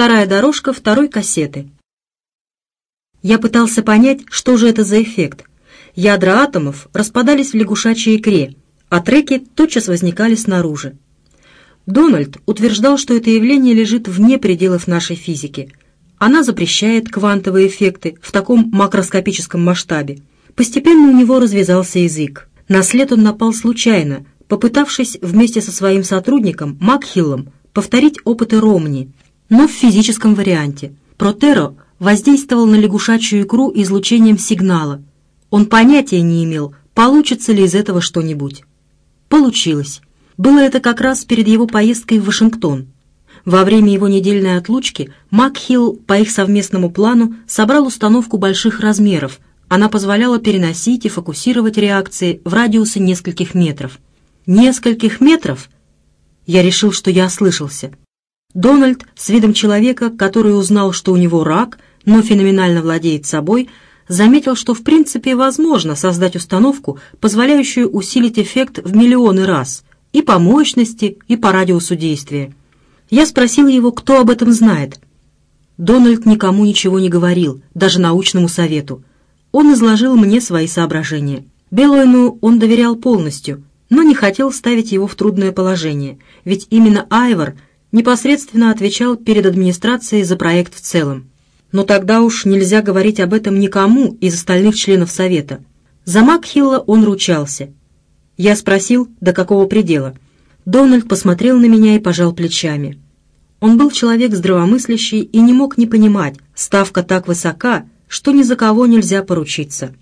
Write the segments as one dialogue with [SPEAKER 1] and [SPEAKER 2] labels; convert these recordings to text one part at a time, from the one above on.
[SPEAKER 1] вторая дорожка второй кассеты. Я пытался понять, что же это за эффект. Ядра атомов распадались в лягушачьей икре, а треки тотчас возникали снаружи. Дональд утверждал, что это явление лежит вне пределов нашей физики. Она запрещает квантовые эффекты в таком макроскопическом масштабе. Постепенно у него развязался язык. На след он напал случайно, попытавшись вместе со своим сотрудником Макхиллом повторить опыты Ромни, но в физическом варианте. Протеро воздействовал на лягушачью икру излучением сигнала. Он понятия не имел, получится ли из этого что-нибудь. Получилось. Было это как раз перед его поездкой в Вашингтон. Во время его недельной отлучки Макхилл по их совместному плану собрал установку больших размеров. Она позволяла переносить и фокусировать реакции в радиусе нескольких метров. Нескольких метров? Я решил, что я ослышался. Дональд, с видом человека, который узнал, что у него рак, но феноменально владеет собой, заметил, что в принципе возможно создать установку, позволяющую усилить эффект в миллионы раз, и по мощности, и по радиусу действия. Я спросил его, кто об этом знает. Дональд никому ничего не говорил, даже научному совету. Он изложил мне свои соображения. Белойну он доверял полностью, но не хотел ставить его в трудное положение, ведь именно Айвор непосредственно отвечал перед администрацией за проект в целом. Но тогда уж нельзя говорить об этом никому из остальных членов Совета. За Макхилла он ручался. Я спросил, до какого предела. Дональд посмотрел на меня и пожал плечами. Он был человек здравомыслящий и не мог не понимать, ставка так высока, что ни за кого нельзя поручиться.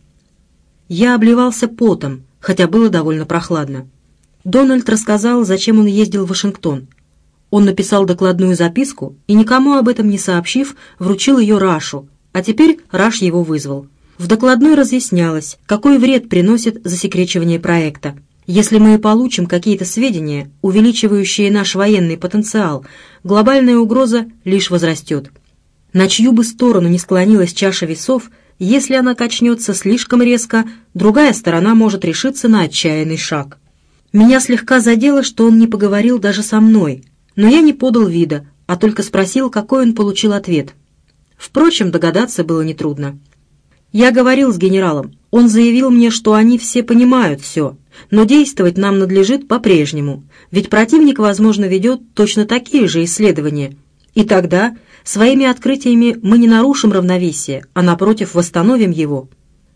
[SPEAKER 1] Я обливался потом, хотя было довольно прохладно. Дональд рассказал, зачем он ездил в Вашингтон. Он написал докладную записку и, никому об этом не сообщив, вручил ее Рашу, а теперь Раш его вызвал. В докладной разъяснялось, какой вред приносит засекречивание проекта. Если мы и получим какие-то сведения, увеличивающие наш военный потенциал, глобальная угроза лишь возрастет. На чью бы сторону не склонилась чаша весов, если она качнется слишком резко, другая сторона может решиться на отчаянный шаг. Меня слегка задело, что он не поговорил даже со мной, но я не подал вида, а только спросил, какой он получил ответ. Впрочем, догадаться было нетрудно. Я говорил с генералом. Он заявил мне, что они все понимают все, но действовать нам надлежит по-прежнему, ведь противник, возможно, ведет точно такие же исследования. И тогда своими открытиями мы не нарушим равновесие, а, напротив, восстановим его.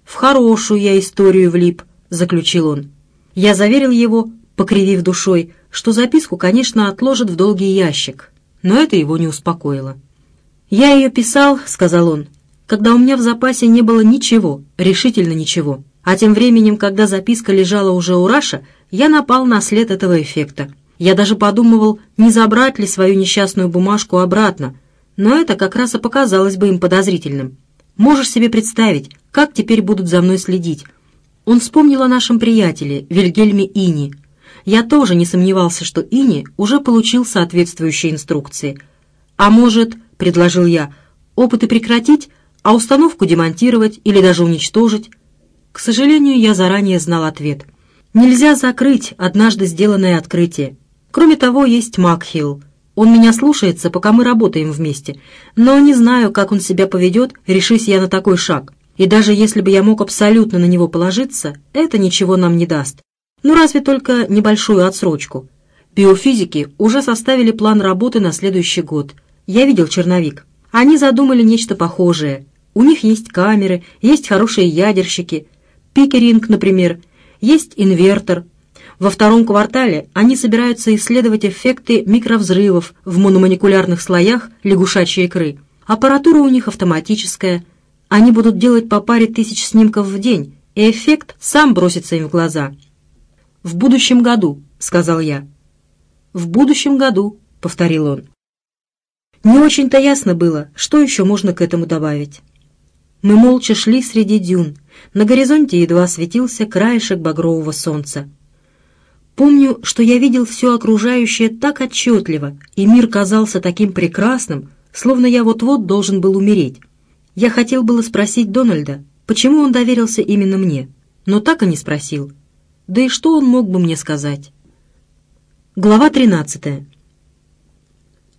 [SPEAKER 1] «В хорошую я историю влип», — заключил он. Я заверил его, покривив душой, что записку, конечно, отложат в долгий ящик, но это его не успокоило. «Я ее писал», — сказал он, — «когда у меня в запасе не было ничего, решительно ничего. А тем временем, когда записка лежала уже у Раша, я напал на след этого эффекта. Я даже подумывал, не забрать ли свою несчастную бумажку обратно, но это как раз и показалось бы им подозрительным. Можешь себе представить, как теперь будут за мной следить?» Он вспомнил о нашем приятеле, Вильгельме Ини, я тоже не сомневался, что Ини уже получил соответствующие инструкции. «А может, — предложил я, — опыты прекратить, а установку демонтировать или даже уничтожить?» К сожалению, я заранее знал ответ. Нельзя закрыть однажды сделанное открытие. Кроме того, есть Макхилл. Он меня слушается, пока мы работаем вместе, но не знаю, как он себя поведет, решись я на такой шаг. И даже если бы я мог абсолютно на него положиться, это ничего нам не даст. Ну, разве только небольшую отсрочку. Биофизики уже составили план работы на следующий год. Я видел черновик. Они задумали нечто похожее. У них есть камеры, есть хорошие ядерщики. Пикеринг, например. Есть инвертор. Во втором квартале они собираются исследовать эффекты микровзрывов в мономолекулярных слоях лягушачьей икры. Аппаратура у них автоматическая. Они будут делать по паре тысяч снимков в день, и эффект сам бросится им в глаза. «В будущем году», — сказал я. «В будущем году», — повторил он. Не очень-то ясно было, что еще можно к этому добавить. Мы молча шли среди дюн. На горизонте едва светился краешек багрового солнца. Помню, что я видел все окружающее так отчетливо, и мир казался таким прекрасным, словно я вот-вот должен был умереть. Я хотел было спросить Дональда, почему он доверился именно мне, но так и не спросил. Да и что он мог бы мне сказать? Глава 13.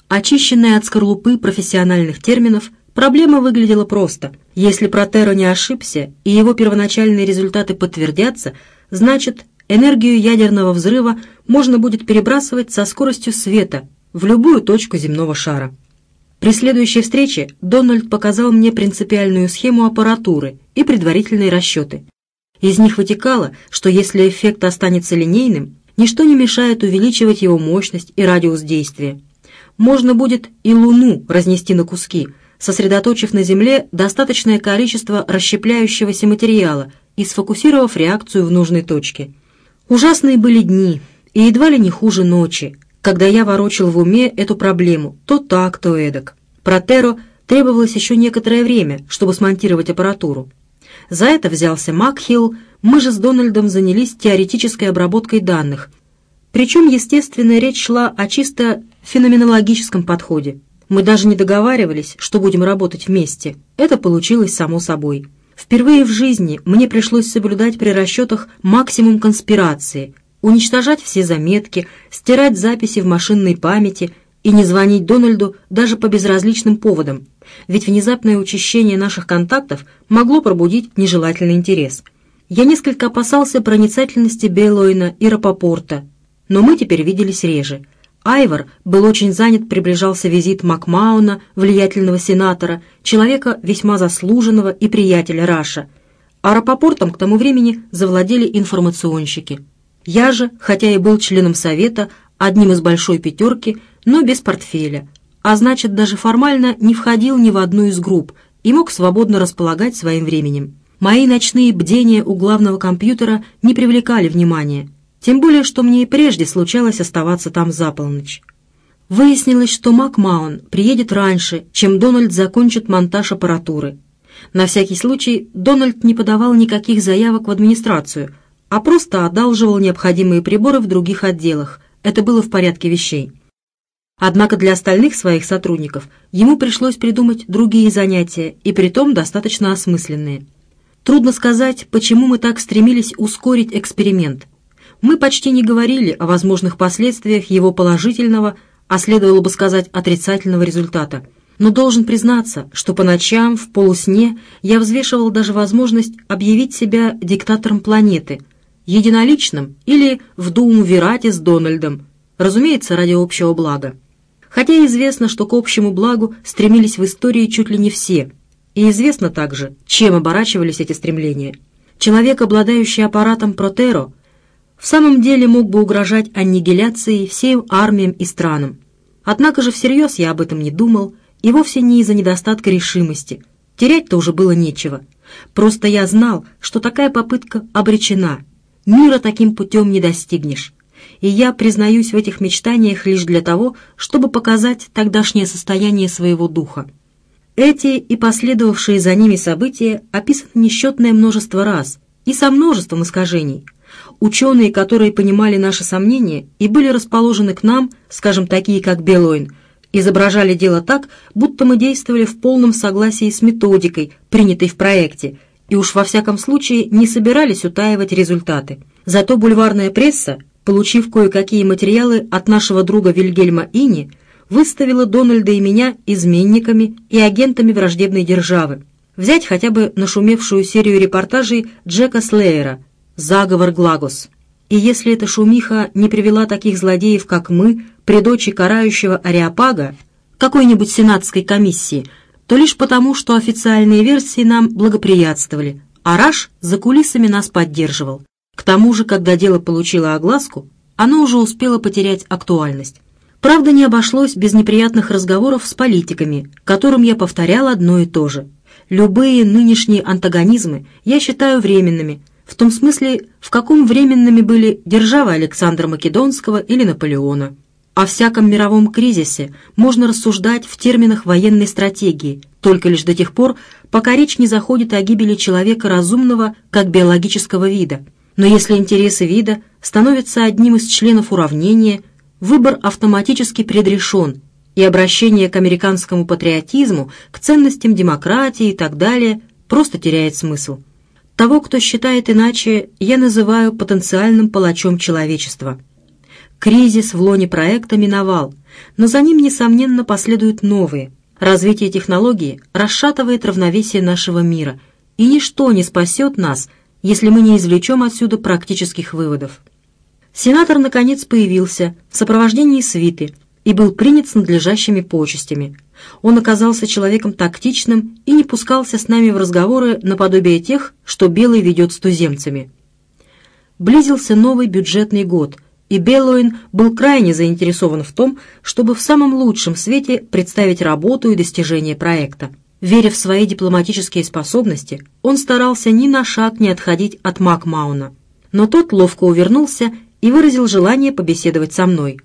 [SPEAKER 1] очищенная от скорлупы профессиональных терминов, проблема выглядела просто. Если Протеро не ошибся и его первоначальные результаты подтвердятся, значит, энергию ядерного взрыва можно будет перебрасывать со скоростью света в любую точку земного шара. При следующей встрече Дональд показал мне принципиальную схему аппаратуры и предварительные расчеты. Из них вытекало, что если эффект останется линейным, ничто не мешает увеличивать его мощность и радиус действия. Можно будет и Луну разнести на куски, сосредоточив на Земле достаточное количество расщепляющегося материала и сфокусировав реакцию в нужной точке. Ужасные были дни, и едва ли не хуже ночи, когда я ворочил в уме эту проблему то так, то эдак. Протеро требовалось еще некоторое время, чтобы смонтировать аппаратуру. За это взялся Макхилл, мы же с Дональдом занялись теоретической обработкой данных. Причем, естественно, речь шла о чисто феноменологическом подходе. Мы даже не договаривались, что будем работать вместе. Это получилось само собой. Впервые в жизни мне пришлось соблюдать при расчетах максимум конспирации, уничтожать все заметки, стирать записи в машинной памяти и не звонить Дональду даже по безразличным поводам, ведь внезапное учащение наших контактов могло пробудить нежелательный интерес. Я несколько опасался проницательности Бейлойна и Рапопорта, но мы теперь виделись реже. Айвор был очень занят, приближался визит Макмауна, влиятельного сенатора, человека весьма заслуженного и приятеля Раша, а Рапопортом к тому времени завладели информационщики – я же, хотя и был членом совета, одним из большой пятерки, но без портфеля, а значит, даже формально не входил ни в одну из групп и мог свободно располагать своим временем. Мои ночные бдения у главного компьютера не привлекали внимания, тем более, что мне и прежде случалось оставаться там за полночь. Выяснилось, что Макмаун приедет раньше, чем Дональд закончит монтаж аппаратуры. На всякий случай Дональд не подавал никаких заявок в администрацию – а просто одалживал необходимые приборы в других отделах. Это было в порядке вещей. Однако для остальных своих сотрудников ему пришлось придумать другие занятия, и притом достаточно осмысленные. Трудно сказать, почему мы так стремились ускорить эксперимент. Мы почти не говорили о возможных последствиях его положительного, а следовало бы сказать отрицательного результата. Но должен признаться, что по ночам, в полусне, я взвешивал даже возможность объявить себя диктатором планеты – единоличным или в дуумвирате с Дональдом, разумеется, ради общего блага. Хотя известно, что к общему благу стремились в истории чуть ли не все, и известно также, чем оборачивались эти стремления. Человек, обладающий аппаратом Протеро, в самом деле мог бы угрожать аннигиляцией всем армиям и странам. Однако же всерьез я об этом не думал, и вовсе не из-за недостатка решимости. Терять-то уже было нечего. Просто я знал, что такая попытка обречена — Мира таким путем не достигнешь. И я признаюсь в этих мечтаниях лишь для того, чтобы показать тогдашнее состояние своего духа. Эти и последовавшие за ними события описаны несчетное множество раз и со множеством искажений. Ученые, которые понимали наши сомнения и были расположены к нам, скажем, такие как Белойн, изображали дело так, будто мы действовали в полном согласии с методикой, принятой в проекте, и уж во всяком случае не собирались утаивать результаты. Зато бульварная пресса, получив кое-какие материалы от нашего друга Вильгельма Ини, выставила Дональда и меня изменниками и агентами враждебной державы. Взять хотя бы нашумевшую серию репортажей Джека Слеера «Заговор Глагос». И если эта шумиха не привела таких злодеев, как мы, при дочи карающего Ариапага, какой-нибудь сенатской комиссии – то лишь потому, что официальные версии нам благоприятствовали, а Раш за кулисами нас поддерживал. К тому же, когда дело получило огласку, оно уже успело потерять актуальность. Правда, не обошлось без неприятных разговоров с политиками, которым я повторял одно и то же. Любые нынешние антагонизмы я считаю временными, в том смысле, в каком временными были державы Александра Македонского или Наполеона. О всяком мировом кризисе можно рассуждать в терминах военной стратегии, только лишь до тех пор, пока речь не заходит о гибели человека разумного как биологического вида. Но если интересы вида становятся одним из членов уравнения, выбор автоматически предрешен, и обращение к американскому патриотизму, к ценностям демократии и так далее просто теряет смысл. Того, кто считает иначе, я называю потенциальным палачом человечества – Кризис в лоне проекта миновал, но за ним, несомненно, последуют новые. Развитие технологии расшатывает равновесие нашего мира, и ничто не спасет нас, если мы не извлечем отсюда практических выводов. Сенатор, наконец, появился в сопровождении свиты и был принят с надлежащими почестями. Он оказался человеком тактичным и не пускался с нами в разговоры наподобие тех, что Белый ведет с туземцами. Близился новый бюджетный год, и Беллоин был крайне заинтересован в том, чтобы в самом лучшем свете представить работу и достижения проекта. Веря в свои дипломатические способности, он старался ни на шаг не отходить от Макмауна. Но тот ловко увернулся и выразил желание побеседовать со мной.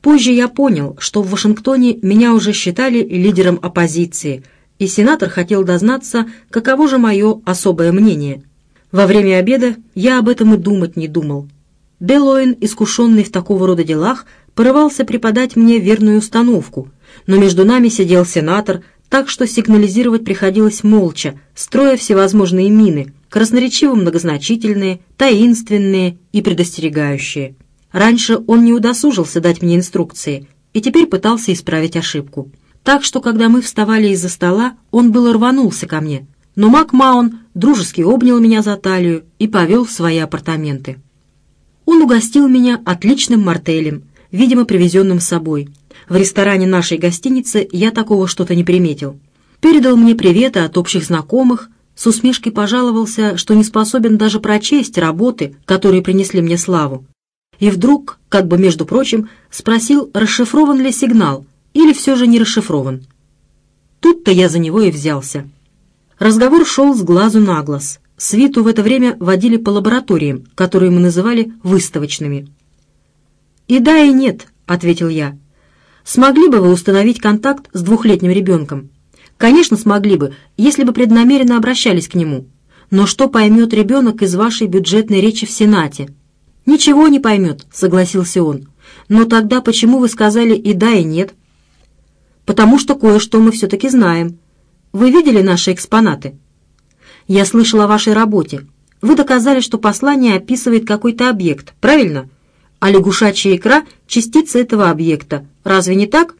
[SPEAKER 1] Позже я понял, что в Вашингтоне меня уже считали лидером оппозиции, и сенатор хотел дознаться, каково же мое особое мнение. Во время обеда я об этом и думать не думал. Делоин, искушенный в такого рода делах, порывался преподать мне верную установку, но между нами сидел сенатор, так что сигнализировать приходилось молча, строя всевозможные мины, красноречиво многозначительные, таинственные и предостерегающие. Раньше он не удосужился дать мне инструкции и теперь пытался исправить ошибку. Так что, когда мы вставали из-за стола, он было рванулся ко мне, но Макмаун дружески обнял меня за талию и повел в свои апартаменты. Он угостил меня отличным мартелем, видимо, привезенным с собой. В ресторане нашей гостиницы я такого что-то не приметил. Передал мне приветы от общих знакомых, с усмешкой пожаловался, что не способен даже прочесть работы, которые принесли мне славу. И вдруг, как бы между прочим, спросил, расшифрован ли сигнал или все же не расшифрован. Тут-то я за него и взялся. Разговор шел с глазу на глаз. Свиту в это время водили по лабораториям, которые мы называли выставочными. «И да, и нет», — ответил я. «Смогли бы вы установить контакт с двухлетним ребенком?» Конечно, смогли бы, если бы преднамеренно обращались к нему. Но что поймет ребенок из вашей бюджетной речи в Сенате? Ничего не поймет, согласился он. Но тогда почему вы сказали и да, и нет? Потому что кое-что мы все-таки знаем. Вы видели наши экспонаты? Я слышал о вашей работе. Вы доказали, что послание описывает какой-то объект, правильно? А лягушачья икра — частица этого объекта. Разве не так?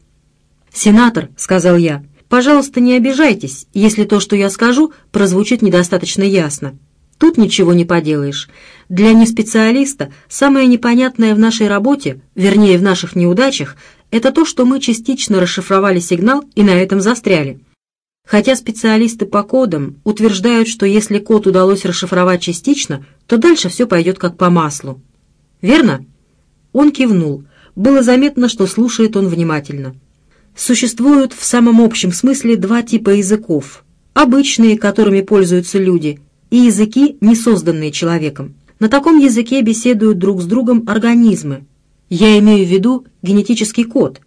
[SPEAKER 1] «Сенатор», — сказал я, — Пожалуйста, не обижайтесь, если то, что я скажу, прозвучит недостаточно ясно. Тут ничего не поделаешь. Для неспециалиста самое непонятное в нашей работе, вернее, в наших неудачах, это то, что мы частично расшифровали сигнал и на этом застряли. Хотя специалисты по кодам утверждают, что если код удалось расшифровать частично, то дальше все пойдет как по маслу. Верно? Он кивнул. Было заметно, что слушает он внимательно. Существуют в самом общем смысле два типа языков. Обычные, которыми пользуются люди, и языки, не созданные человеком. На таком языке беседуют друг с другом организмы. Я имею в виду генетический код.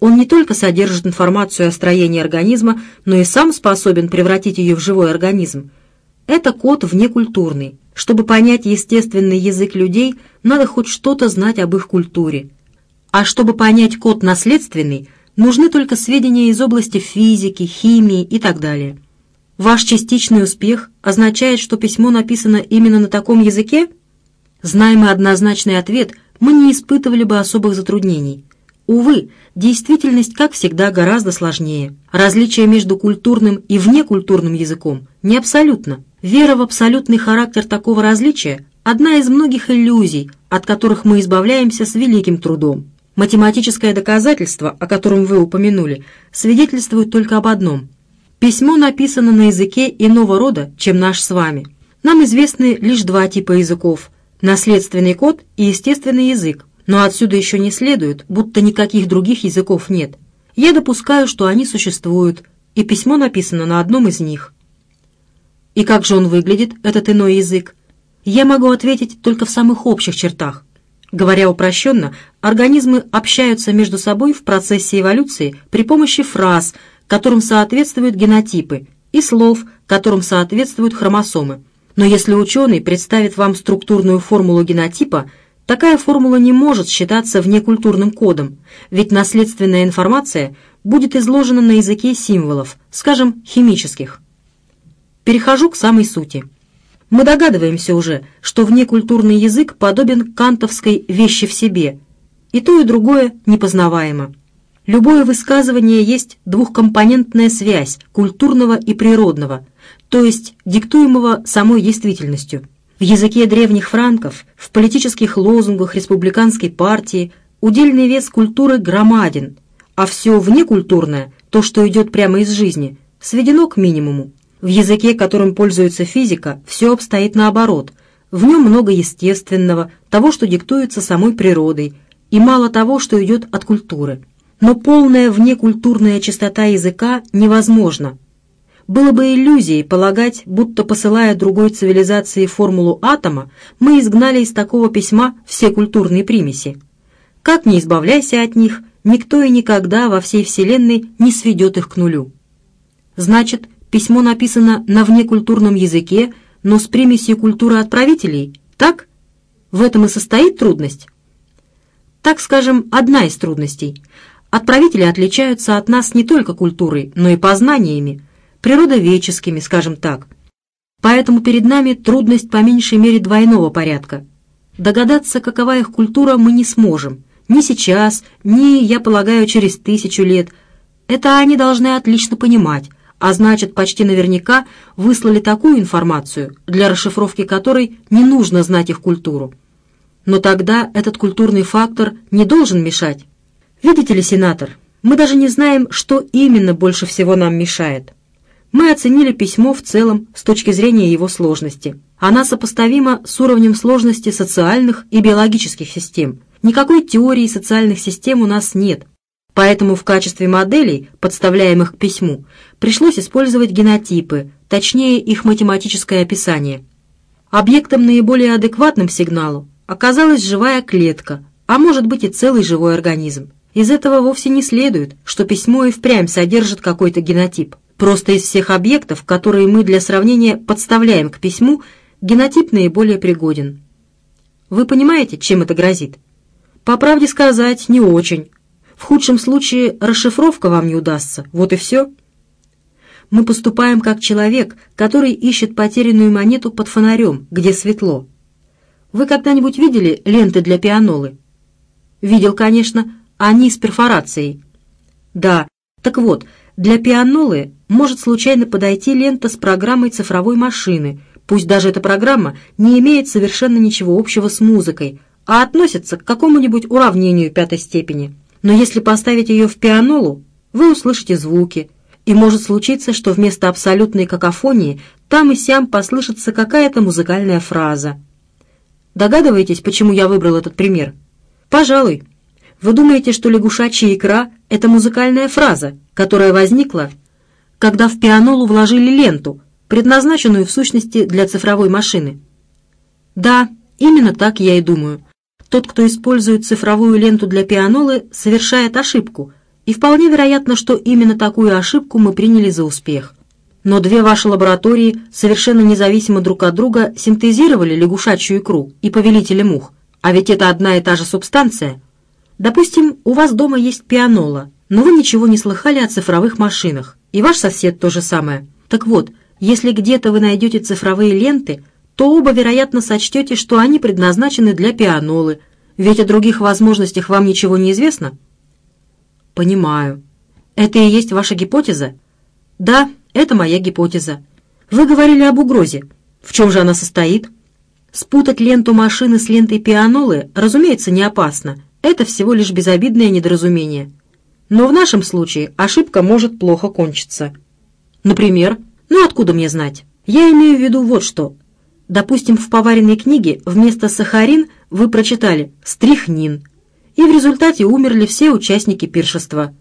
[SPEAKER 1] Он не только содержит информацию о строении организма, но и сам способен превратить ее в живой организм. Это код внекультурный. Чтобы понять естественный язык людей, надо хоть что-то знать об их культуре. А чтобы понять код наследственный – Нужны только сведения из области физики, химии и так далее. Ваш частичный успех означает, что письмо написано именно на таком языке? Зная мы однозначный ответ, мы не испытывали бы особых затруднений. Увы, действительность, как всегда, гораздо сложнее. Различие между культурным и внекультурным языком не абсолютно. Вера в абсолютный характер такого различия – одна из многих иллюзий, от которых мы избавляемся с великим трудом. Математическое доказательство, о котором вы упомянули, свидетельствует только об одном. Письмо написано на языке иного рода, чем наш с вами. Нам известны лишь два типа языков – наследственный код и естественный язык, но отсюда еще не следует, будто никаких других языков нет. Я допускаю, что они существуют, и письмо написано на одном из них. И как же он выглядит, этот иной язык? Я могу ответить только в самых общих чертах. Говоря упрощенно, организмы общаются между собой в процессе эволюции при помощи фраз, которым соответствуют генотипы, и слов, которым соответствуют хромосомы. Но если ученый представит вам структурную формулу генотипа, такая формула не может считаться внекультурным кодом, ведь наследственная информация будет изложена на языке символов, скажем, химических. Перехожу к самой сути. Мы догадываемся уже, что внекультурный язык подобен кантовской «вещи в себе», и то и другое непознаваемо. Любое высказывание есть двухкомпонентная связь культурного и природного, то есть диктуемого самой действительностью. В языке древних франков, в политических лозунгах республиканской партии удельный вес культуры громаден, а все внекультурное, то, что идет прямо из жизни, сведено к минимуму. В языке, которым пользуется физика, все обстоит наоборот. В нем много естественного, того, что диктуется самой природой, и мало того, что идет от культуры. Но полная внекультурная чистота языка невозможна. Было бы иллюзией полагать, будто посылая другой цивилизации формулу атома, мы изгнали из такого письма все культурные примеси. Как ни избавляйся от них, никто и никогда во всей Вселенной не сведет их к нулю. Значит, письмо написано на внекультурном языке, но с примесью культуры отправителей, так? В этом и состоит трудность? Так скажем, одна из трудностей – Отправители отличаются от нас не только культурой, но и познаниями, природоведческими, скажем так. Поэтому перед нами трудность по меньшей мере двойного порядка. Догадаться, какова их культура, мы не сможем. Ни сейчас, ни, я полагаю, через тысячу лет. Это они должны отлично понимать, а значит, почти наверняка выслали такую информацию, для расшифровки которой не нужно знать их культуру. Но тогда этот культурный фактор не должен мешать Видите ли, сенатор, мы даже не знаем, что именно больше всего нам мешает. Мы оценили письмо в целом с точки зрения его сложности. Она сопоставима с уровнем сложности социальных и биологических систем. Никакой теории социальных систем у нас нет. Поэтому в качестве моделей, подставляемых к письму, пришлось использовать генотипы, точнее их математическое описание. Объектом наиболее адекватным сигналу оказалась живая клетка, а может быть и целый живой организм. Из этого вовсе не следует, что письмо и впрямь содержит какой-то генотип. Просто из всех объектов, которые мы для сравнения подставляем к письму, генотип наиболее пригоден. Вы понимаете, чем это грозит? По правде сказать, не очень. В худшем случае расшифровка вам не удастся, вот и все. Мы поступаем как человек, который ищет потерянную монету под фонарем, где светло. Вы когда-нибудь видели ленты для пианолы? Видел, конечно, они с перфорацией. Да, так вот, для пианолы может случайно подойти лента с программой цифровой машины, пусть даже эта программа не имеет совершенно ничего общего с музыкой, а относится к какому-нибудь уравнению пятой степени. Но если поставить ее в пианолу, вы услышите звуки, и может случиться, что вместо абсолютной какофонии там и сям послышится какая-то музыкальная фраза. Догадываетесь, почему я выбрал этот пример? Пожалуй. Вы думаете, что лягушачья икра — это музыкальная фраза, которая возникла, когда в пианолу вложили ленту, предназначенную в сущности для цифровой машины? Да, именно так я и думаю. Тот, кто использует цифровую ленту для пианолы, совершает ошибку, и вполне вероятно, что именно такую ошибку мы приняли за успех. Но две ваши лаборатории совершенно независимо друг от друга синтезировали лягушачью икру и повелителя мух, а ведь это одна и та же субстанция — Допустим, у вас дома есть пианола, но вы ничего не слыхали о цифровых машинах, и ваш сосед то же самое. Так вот, если где-то вы найдете цифровые ленты, то оба, вероятно, сочтете, что они предназначены для пианолы, ведь о других возможностях вам ничего не известно. Понимаю. Это и есть ваша гипотеза? Да, это моя гипотеза. Вы говорили об угрозе. В чем же она состоит? Спутать ленту машины с лентой пианолы, разумеется, не опасно, это всего лишь безобидное недоразумение. Но в нашем случае ошибка может плохо кончиться. Например, ну откуда мне знать? Я имею в виду вот что. Допустим, в поваренной книге вместо сахарин вы прочитали «стрихнин», и в результате умерли все участники пиршества.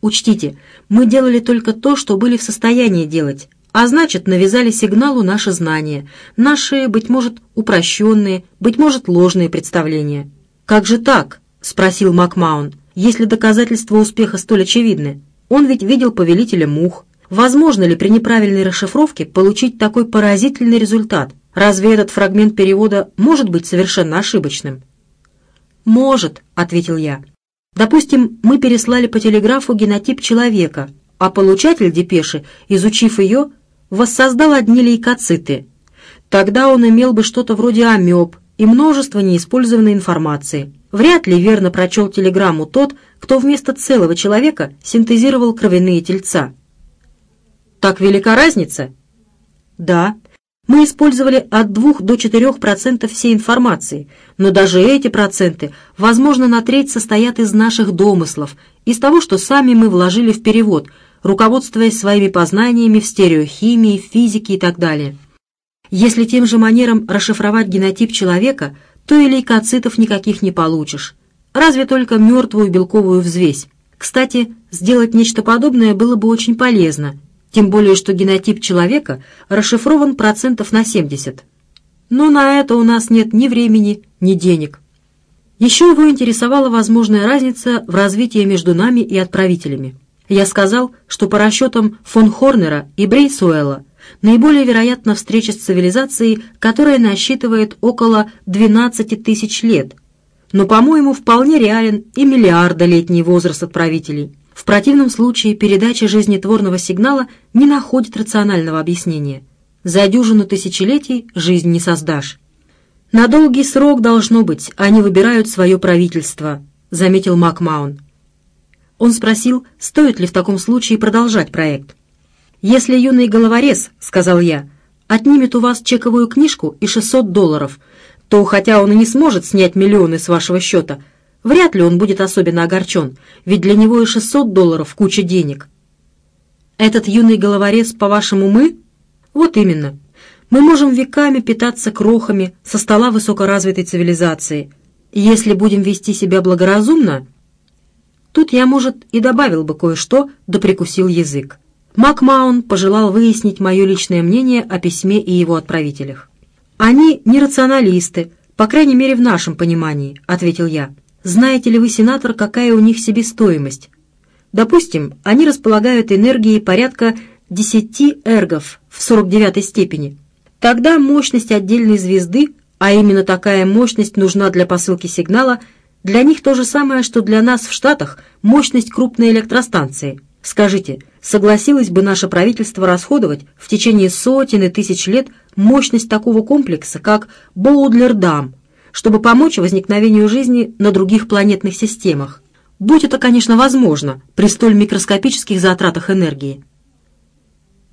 [SPEAKER 1] Учтите, мы делали только то, что были в состоянии делать, а значит, навязали сигналу наши знания, наши, быть может, упрощенные, быть может, ложные представления. Как же так? — спросил Макмаун, — если доказательства успеха столь очевидны? Он ведь видел повелителя мух. Возможно ли при неправильной расшифровке получить такой поразительный результат? Разве этот фрагмент перевода может быть совершенно ошибочным? «Может», — ответил я. «Допустим, мы переслали по телеграфу генотип человека, а получатель депеши, изучив ее, воссоздал одни лейкоциты. Тогда он имел бы что-то вроде амеб и множество неиспользованной информации». Вряд ли верно прочел телеграмму тот, кто вместо целого человека синтезировал кровяные тельца. Так велика разница? Да. Мы использовали от 2 до 4% всей информации, но даже эти проценты, возможно, на треть состоят из наших домыслов, из того, что сами мы вложили в перевод, руководствуясь своими познаниями в стереохимии, физике и так далее. Если тем же манером расшифровать генотип человека, то и лейкоцитов никаких не получишь. Разве только мертвую белковую взвесь. Кстати, сделать нечто подобное было бы очень полезно, тем более что генотип человека расшифрован процентов на 70. Но на это у нас нет ни времени, ни денег. Еще его интересовала возможная разница в развитии между нами и отправителями. Я сказал, что по расчетам фон Хорнера и Брейсуэлла наиболее вероятна встреча с цивилизацией, которая насчитывает около 12 тысяч лет, но, по-моему, вполне реален и миллиардолетний возраст отправителей. В противном случае передача жизнетворного сигнала не находит рационального объяснения. За дюжину тысячелетий жизнь не создашь. «На долгий срок должно быть, они выбирают свое правительство», — заметил Макмаун. Он спросил, стоит ли в таком случае продолжать проект. «Если юный головорез, — сказал я, — отнимет у вас чековую книжку и 600 долларов, то, хотя он и не сможет снять миллионы с вашего счета, вряд ли он будет особенно огорчен, ведь для него и 600 долларов — куча денег». «Этот юный головорез, по-вашему, мы?» «Вот именно. Мы можем веками питаться крохами со стола высокоразвитой цивилизации. Если будем вести себя благоразумно...» Тут я, может, и добавил бы кое-что, да прикусил язык. Макмаун пожелал выяснить мое личное мнение о письме и его отправителях. «Они не рационалисты, по крайней мере, в нашем понимании», — ответил я. «Знаете ли вы, сенатор, какая у них себестоимость? Допустим, они располагают энергией порядка 10 эргов в 49 степени. Тогда мощность отдельной звезды, а именно такая мощность нужна для посылки сигнала, для них то же самое, что для нас в Штатах мощность крупной электростанции. Скажите, согласилось бы наше правительство расходовать в течение сотен и тысяч лет мощность такого комплекса, как Боудлер-Дам, чтобы помочь возникновению жизни на других планетных системах? Будь это, конечно, возможно при столь микроскопических затратах энергии.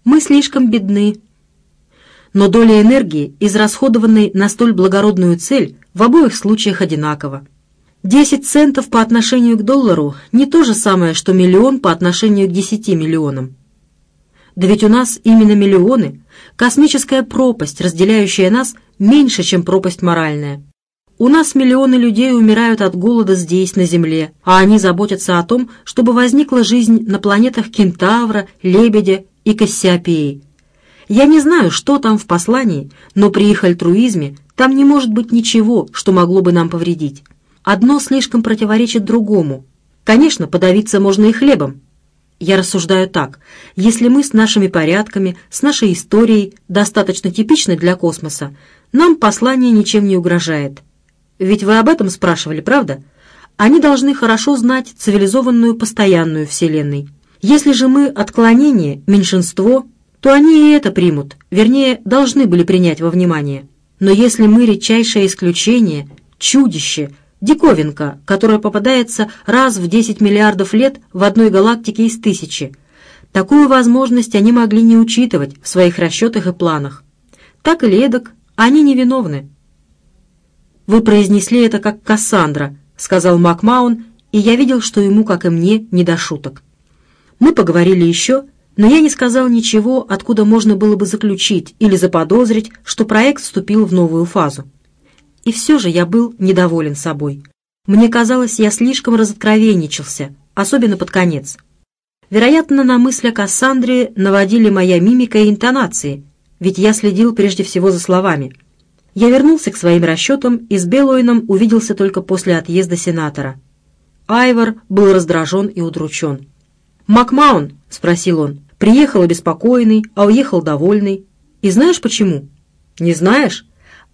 [SPEAKER 1] Мы слишком бедны. Но доля энергии, израсходованной на столь благородную цель, в обоих случаях одинакова. 10 центов по отношению к доллару не то же самое, что миллион по отношению к 10 миллионам. Да ведь у нас именно миллионы, космическая пропасть, разделяющая нас, меньше, чем пропасть моральная. У нас миллионы людей умирают от голода здесь, на Земле, а они заботятся о том, чтобы возникла жизнь на планетах Кентавра, Лебедя и Кассиопеи. Я не знаю, что там в послании, но при их альтруизме там не может быть ничего, что могло бы нам повредить. Одно слишком противоречит другому. Конечно, подавиться можно и хлебом. Я рассуждаю так. Если мы с нашими порядками, с нашей историей достаточно типичны для космоса, нам послание ничем не угрожает. Ведь вы об этом спрашивали, правда? Они должны хорошо знать цивилизованную постоянную Вселенной. Если же мы отклонение, меньшинство, то они и это примут, вернее, должны были принять во внимание. Но если мы редчайшее исключение, чудище – диковинка, которая попадается раз в 10 миллиардов лет в одной галактике из тысячи. Такую возможность они могли не учитывать в своих расчетах и планах. Так или эдак, они невиновны. «Вы произнесли это как Кассандра», — сказал Макмаун, и я видел, что ему, как и мне, не до шуток. Мы поговорили еще, но я не сказал ничего, откуда можно было бы заключить или заподозрить, что проект вступил в новую фазу. И все же я был недоволен собой. Мне казалось, я слишком разоткровенничался, особенно под конец. Вероятно, на мысль о Кассандре наводили моя мимика и интонации, ведь я следил прежде всего за словами. Я вернулся к своим расчетам и с Белуином увиделся только после отъезда сенатора. Айвор был раздражен и удручен. «Макмаун?» — спросил он. «Приехал обеспокоенный, а уехал довольный. И знаешь почему?» «Не знаешь?»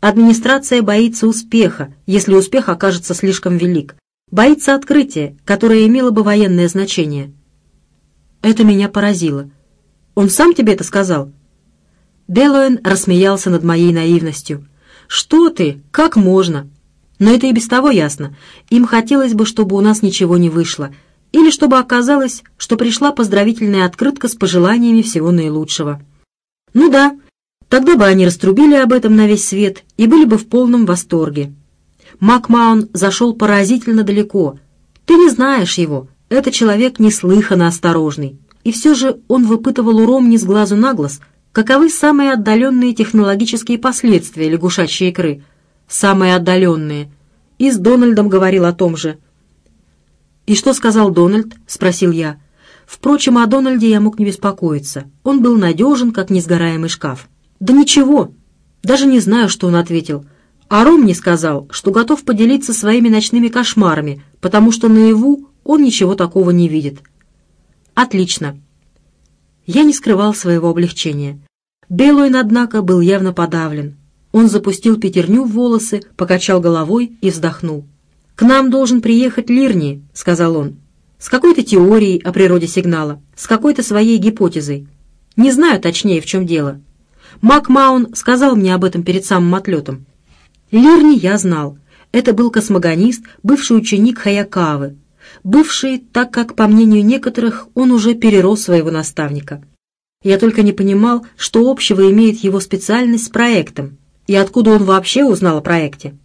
[SPEAKER 1] Администрация боится успеха, если успех окажется слишком велик. Боится открытия, которое имело бы военное значение. Это меня поразило. Он сам тебе это сказал? Делоэн рассмеялся над моей наивностью. «Что ты? Как можно?» Но это и без того ясно. Им хотелось бы, чтобы у нас ничего не вышло. Или чтобы оказалось, что пришла поздравительная открытка с пожеланиями всего наилучшего. Ну да, тогда бы они раструбили об этом на весь свет и были бы в полном восторге. Макмаун зашел поразительно далеко. Ты не знаешь его, это человек неслыханно осторожный. И все же он выпытывал у Ромни с глазу на глаз, каковы самые отдаленные технологические последствия лягушачьей икры. Самые отдаленные. И с Дональдом говорил о том же. «И что сказал Дональд?» — спросил я. Впрочем, о Дональде я мог не беспокоиться. Он был надежен, как несгораемый шкаф. «Да ничего. Даже не знаю, что он ответил. А Ромни сказал, что готов поделиться своими ночными кошмарами, потому что наяву он ничего такого не видит. Отлично. Я не скрывал своего облегчения. Белойн, однако, был явно подавлен. Он запустил пятерню в волосы, покачал головой и вздохнул. «К нам должен приехать Лирни», — сказал он. «С какой-то теорией о природе сигнала, с какой-то своей гипотезой. Не знаю точнее, в чем дело. Мак Маун сказал мне об этом перед самым отлетом. Лирни я знал. Это был космогонист, бывший ученик Хаякавы, бывший, так как, по мнению некоторых, он уже перерос своего наставника. Я только не понимал, что общего имеет его специальность с проектом, и откуда он вообще узнал о проекте.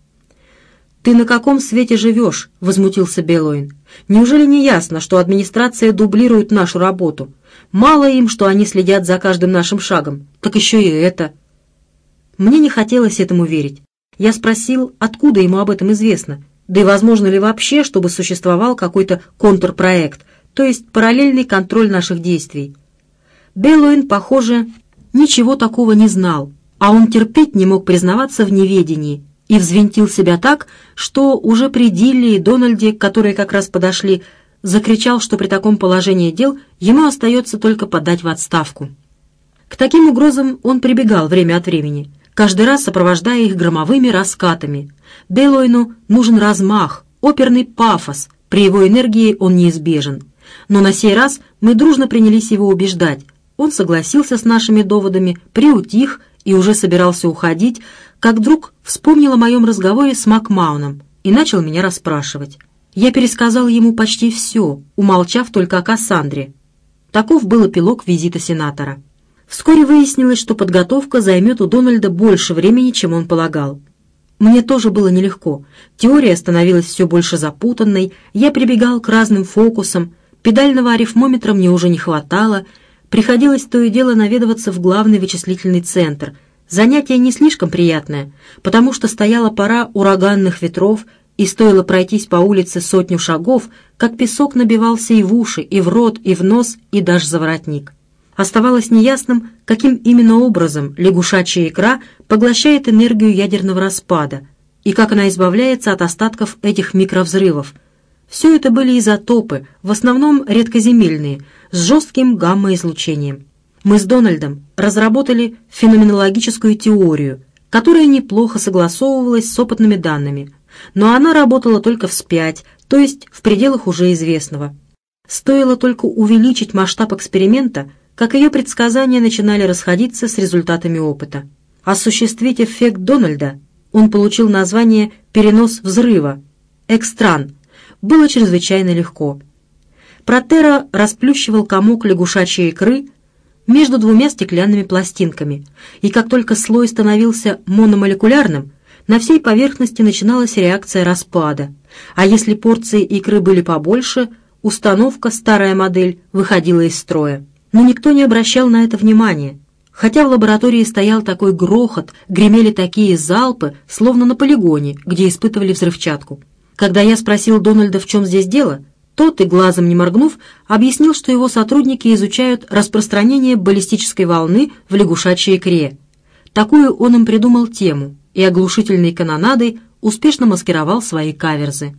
[SPEAKER 1] «Ты на каком свете живешь?» — возмутился Белоин. «Неужели не ясно, что администрация дублирует нашу работу? Мало им, что они следят за каждым нашим шагом, так еще и это». Мне не хотелось этому верить. Я спросил, откуда ему об этом известно, да и возможно ли вообще, чтобы существовал какой-то контрпроект, то есть параллельный контроль наших действий. Беллоин, похоже, ничего такого не знал, а он терпеть не мог признаваться в неведении и взвинтил себя так, что уже при Дилле и Дональде, которые как раз подошли, закричал, что при таком положении дел ему остается только подать в отставку. К таким угрозам он прибегал время от времени, каждый раз сопровождая их громовыми раскатами – Делойну нужен размах, оперный пафос, при его энергии он неизбежен. Но на сей раз мы дружно принялись его убеждать. Он согласился с нашими доводами, приутих и уже собирался уходить, как вдруг вспомнил о моем разговоре с Макмауном и начал меня расспрашивать. Я пересказал ему почти все, умолчав только о Кассандре. Таков был эпилог визита сенатора. Вскоре выяснилось, что подготовка займет у Дональда больше времени, чем он полагал. Мне тоже было нелегко. Теория становилась все больше запутанной, я прибегал к разным фокусам, педального арифмометра мне уже не хватало, приходилось то и дело наведываться в главный вычислительный центр. Занятие не слишком приятное, потому что стояла пора ураганных ветров, и стоило пройтись по улице сотню шагов, как песок набивался и в уши, и в рот, и в нос, и даже за воротник. Оставалось неясным, каким именно образом лягушачья икра поглощает энергию ядерного распада и как она избавляется от остатков этих микровзрывов. Все это были изотопы, в основном редкоземельные, с жестким гамма-излучением. Мы с Дональдом разработали феноменологическую теорию, которая неплохо согласовывалась с опытными данными, но она работала только вспять, то есть в пределах уже известного. Стоило только увеличить масштаб эксперимента – как ее предсказания начинали расходиться с результатами опыта. Осуществить эффект Дональда он получил название «перенос взрыва» – «экстран» было чрезвычайно легко. Протера расплющивал комок лягушачьей икры между двумя стеклянными пластинками, и как только слой становился мономолекулярным, на всей поверхности начиналась реакция распада, а если порции икры были побольше, установка, старая модель, выходила из строя но никто не обращал на это внимания. Хотя в лаборатории стоял такой грохот, гремели такие залпы, словно на полигоне, где испытывали взрывчатку. Когда я спросил Дональда, в чем здесь дело, тот, и глазом не моргнув, объяснил, что его сотрудники изучают распространение баллистической волны в лягушачьей икре. Такую он им придумал тему и оглушительной канонадой успешно маскировал свои каверзы.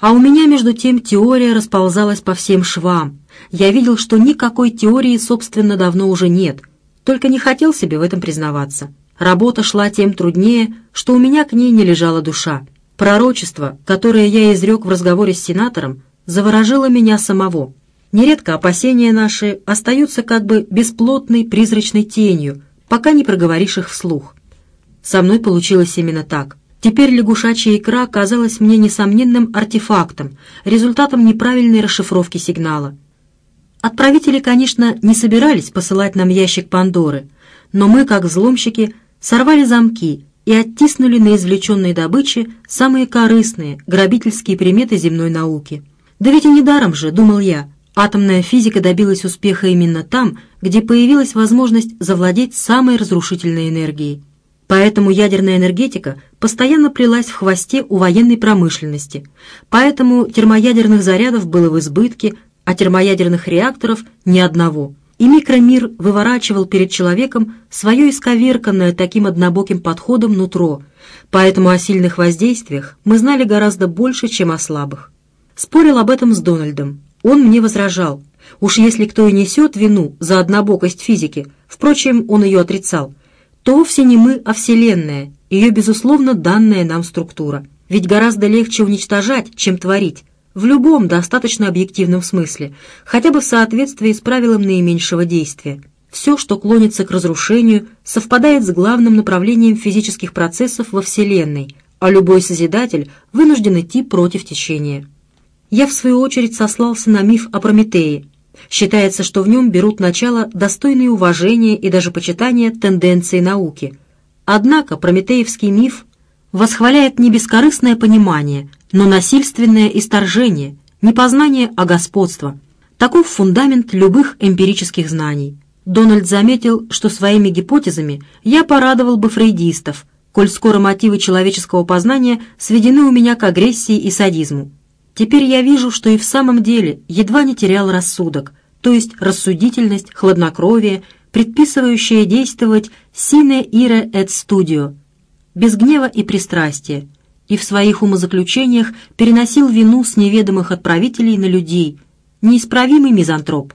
[SPEAKER 1] А у меня, между тем, теория расползалась по всем швам. Я видел, что никакой теории, собственно, давно уже нет, только не хотел себе в этом признаваться. Работа шла тем труднее, что у меня к ней не лежала душа. Пророчество, которое я изрек в разговоре с сенатором, заворожило меня самого. Нередко опасения наши остаются как бы бесплотной призрачной тенью, пока не проговоришь их вслух. Со мной получилось именно так. Теперь лягушачья икра казалась мне несомненным артефактом, результатом неправильной расшифровки сигнала. Отправители, конечно, не собирались посылать нам ящик Пандоры, но мы, как взломщики, сорвали замки и оттиснули на извлеченной добыче самые корыстные, грабительские приметы земной науки. Да ведь и недаром же, думал я, атомная физика добилась успеха именно там, где появилась возможность завладеть самой разрушительной энергией. Поэтому ядерная энергетика постоянно плелась в хвосте у военной промышленности. Поэтому термоядерных зарядов было в избытке, а термоядерных реакторов ни одного. И микромир выворачивал перед человеком свое исковерканное таким однобоким подходом нутро. Поэтому о сильных воздействиях мы знали гораздо больше, чем о слабых. Спорил об этом с Дональдом. Он мне возражал. Уж если кто и несет вину за однобокость физики, впрочем, он ее отрицал – то вовсе не мы, а Вселенная, ее, безусловно, данная нам структура. Ведь гораздо легче уничтожать, чем творить, в любом достаточно объективном смысле, хотя бы в соответствии с правилом наименьшего действия. Все, что клонится к разрушению, совпадает с главным направлением физических процессов во Вселенной, а любой Созидатель вынужден идти против течения. Я, в свою очередь, сослался на миф о Прометее, Считается, что в нем берут начало достойные уважения и даже почитания тенденции науки. Однако прометеевский миф восхваляет не бескорыстное понимание, но насильственное исторжение, не познание, а господство. Таков фундамент любых эмпирических знаний. Дональд заметил, что своими гипотезами я порадовал бы фрейдистов, коль скоро мотивы человеческого познания сведены у меня к агрессии и садизму. Теперь я вижу, что и в самом деле едва не терял рассудок, то есть рассудительность, хладнокровие, предписывающее действовать «sine ire et studio», без гнева и пристрастия, и в своих умозаключениях переносил вину с неведомых отправителей на людей, неисправимый мизантроп.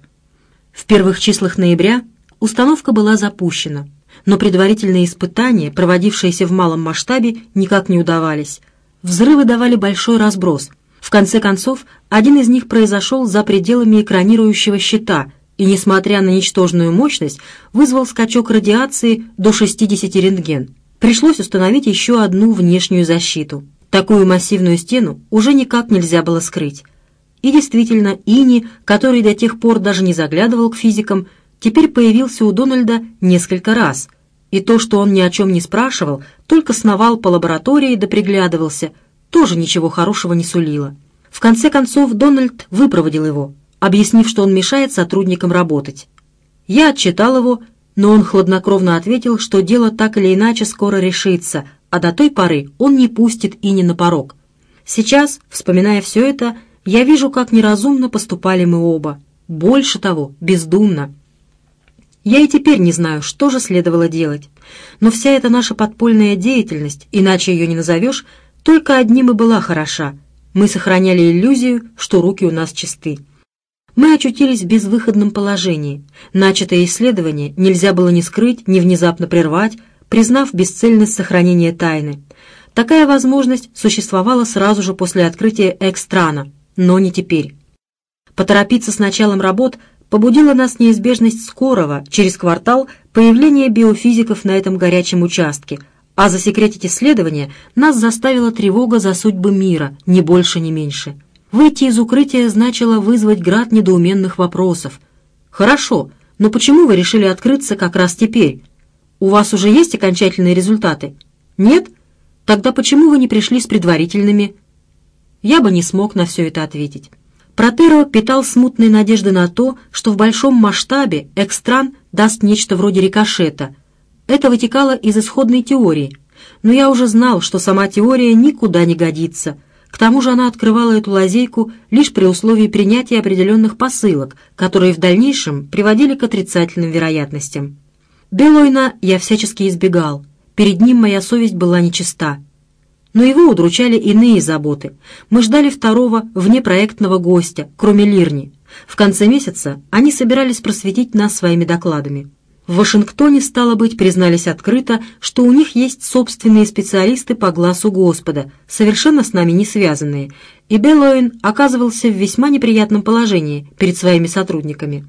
[SPEAKER 1] В первых числах ноября установка была запущена, но предварительные испытания, проводившиеся в малом масштабе, никак не удавались. Взрывы давали большой разброс – в конце концов, один из них произошел за пределами экранирующего щита и, несмотря на ничтожную мощность, вызвал скачок радиации до 60 рентген. Пришлось установить еще одну внешнюю защиту. Такую массивную стену уже никак нельзя было скрыть. И действительно, Ини, который до тех пор даже не заглядывал к физикам, теперь появился у Дональда несколько раз. И то, что он ни о чем не спрашивал, только сновал по лаборатории да приглядывался – тоже ничего хорошего не сулило. В конце концов Дональд выпроводил его, объяснив, что он мешает сотрудникам работать. Я отчитал его, но он хладнокровно ответил, что дело так или иначе скоро решится, а до той поры он не пустит и не на порог. Сейчас, вспоминая все это, я вижу, как неразумно поступали мы оба. Больше того, бездумно. Я и теперь не знаю, что же следовало делать. Но вся эта наша подпольная деятельность, иначе ее не назовешь, только одним и была хороша. Мы сохраняли иллюзию, что руки у нас чисты. Мы очутились в безвыходном положении. Начатое исследование нельзя было ни скрыть, ни внезапно прервать, признав бесцельность сохранения тайны. Такая возможность существовала сразу же после открытия экстрана, но не теперь. Поторопиться с началом работ побудила нас неизбежность скорого, через квартал, появления биофизиков на этом горячем участке – а засекретить исследование нас заставила тревога за судьбы мира, ни больше, ни меньше. Выйти из укрытия значило вызвать град недоуменных вопросов. «Хорошо, но почему вы решили открыться как раз теперь? У вас уже есть окончательные результаты? Нет? Тогда почему вы не пришли с предварительными?» Я бы не смог на все это ответить. Протеро питал смутные надежды на то, что в большом масштабе экстран даст нечто вроде рикошета – это вытекало из исходной теории, но я уже знал, что сама теория никуда не годится. К тому же она открывала эту лазейку лишь при условии принятия определенных посылок, которые в дальнейшем приводили к отрицательным вероятностям. Делойна я всячески избегал. Перед ним моя совесть была нечиста. Но его удручали иные заботы. Мы ждали второго внепроектного гостя, кроме Лирни. В конце месяца они собирались просветить нас своими докладами. В Вашингтоне, стало быть, признались открыто, что у них есть собственные специалисты по глазу Господа, совершенно с нами не связанные, и Беллоин оказывался в весьма неприятном положении перед своими сотрудниками.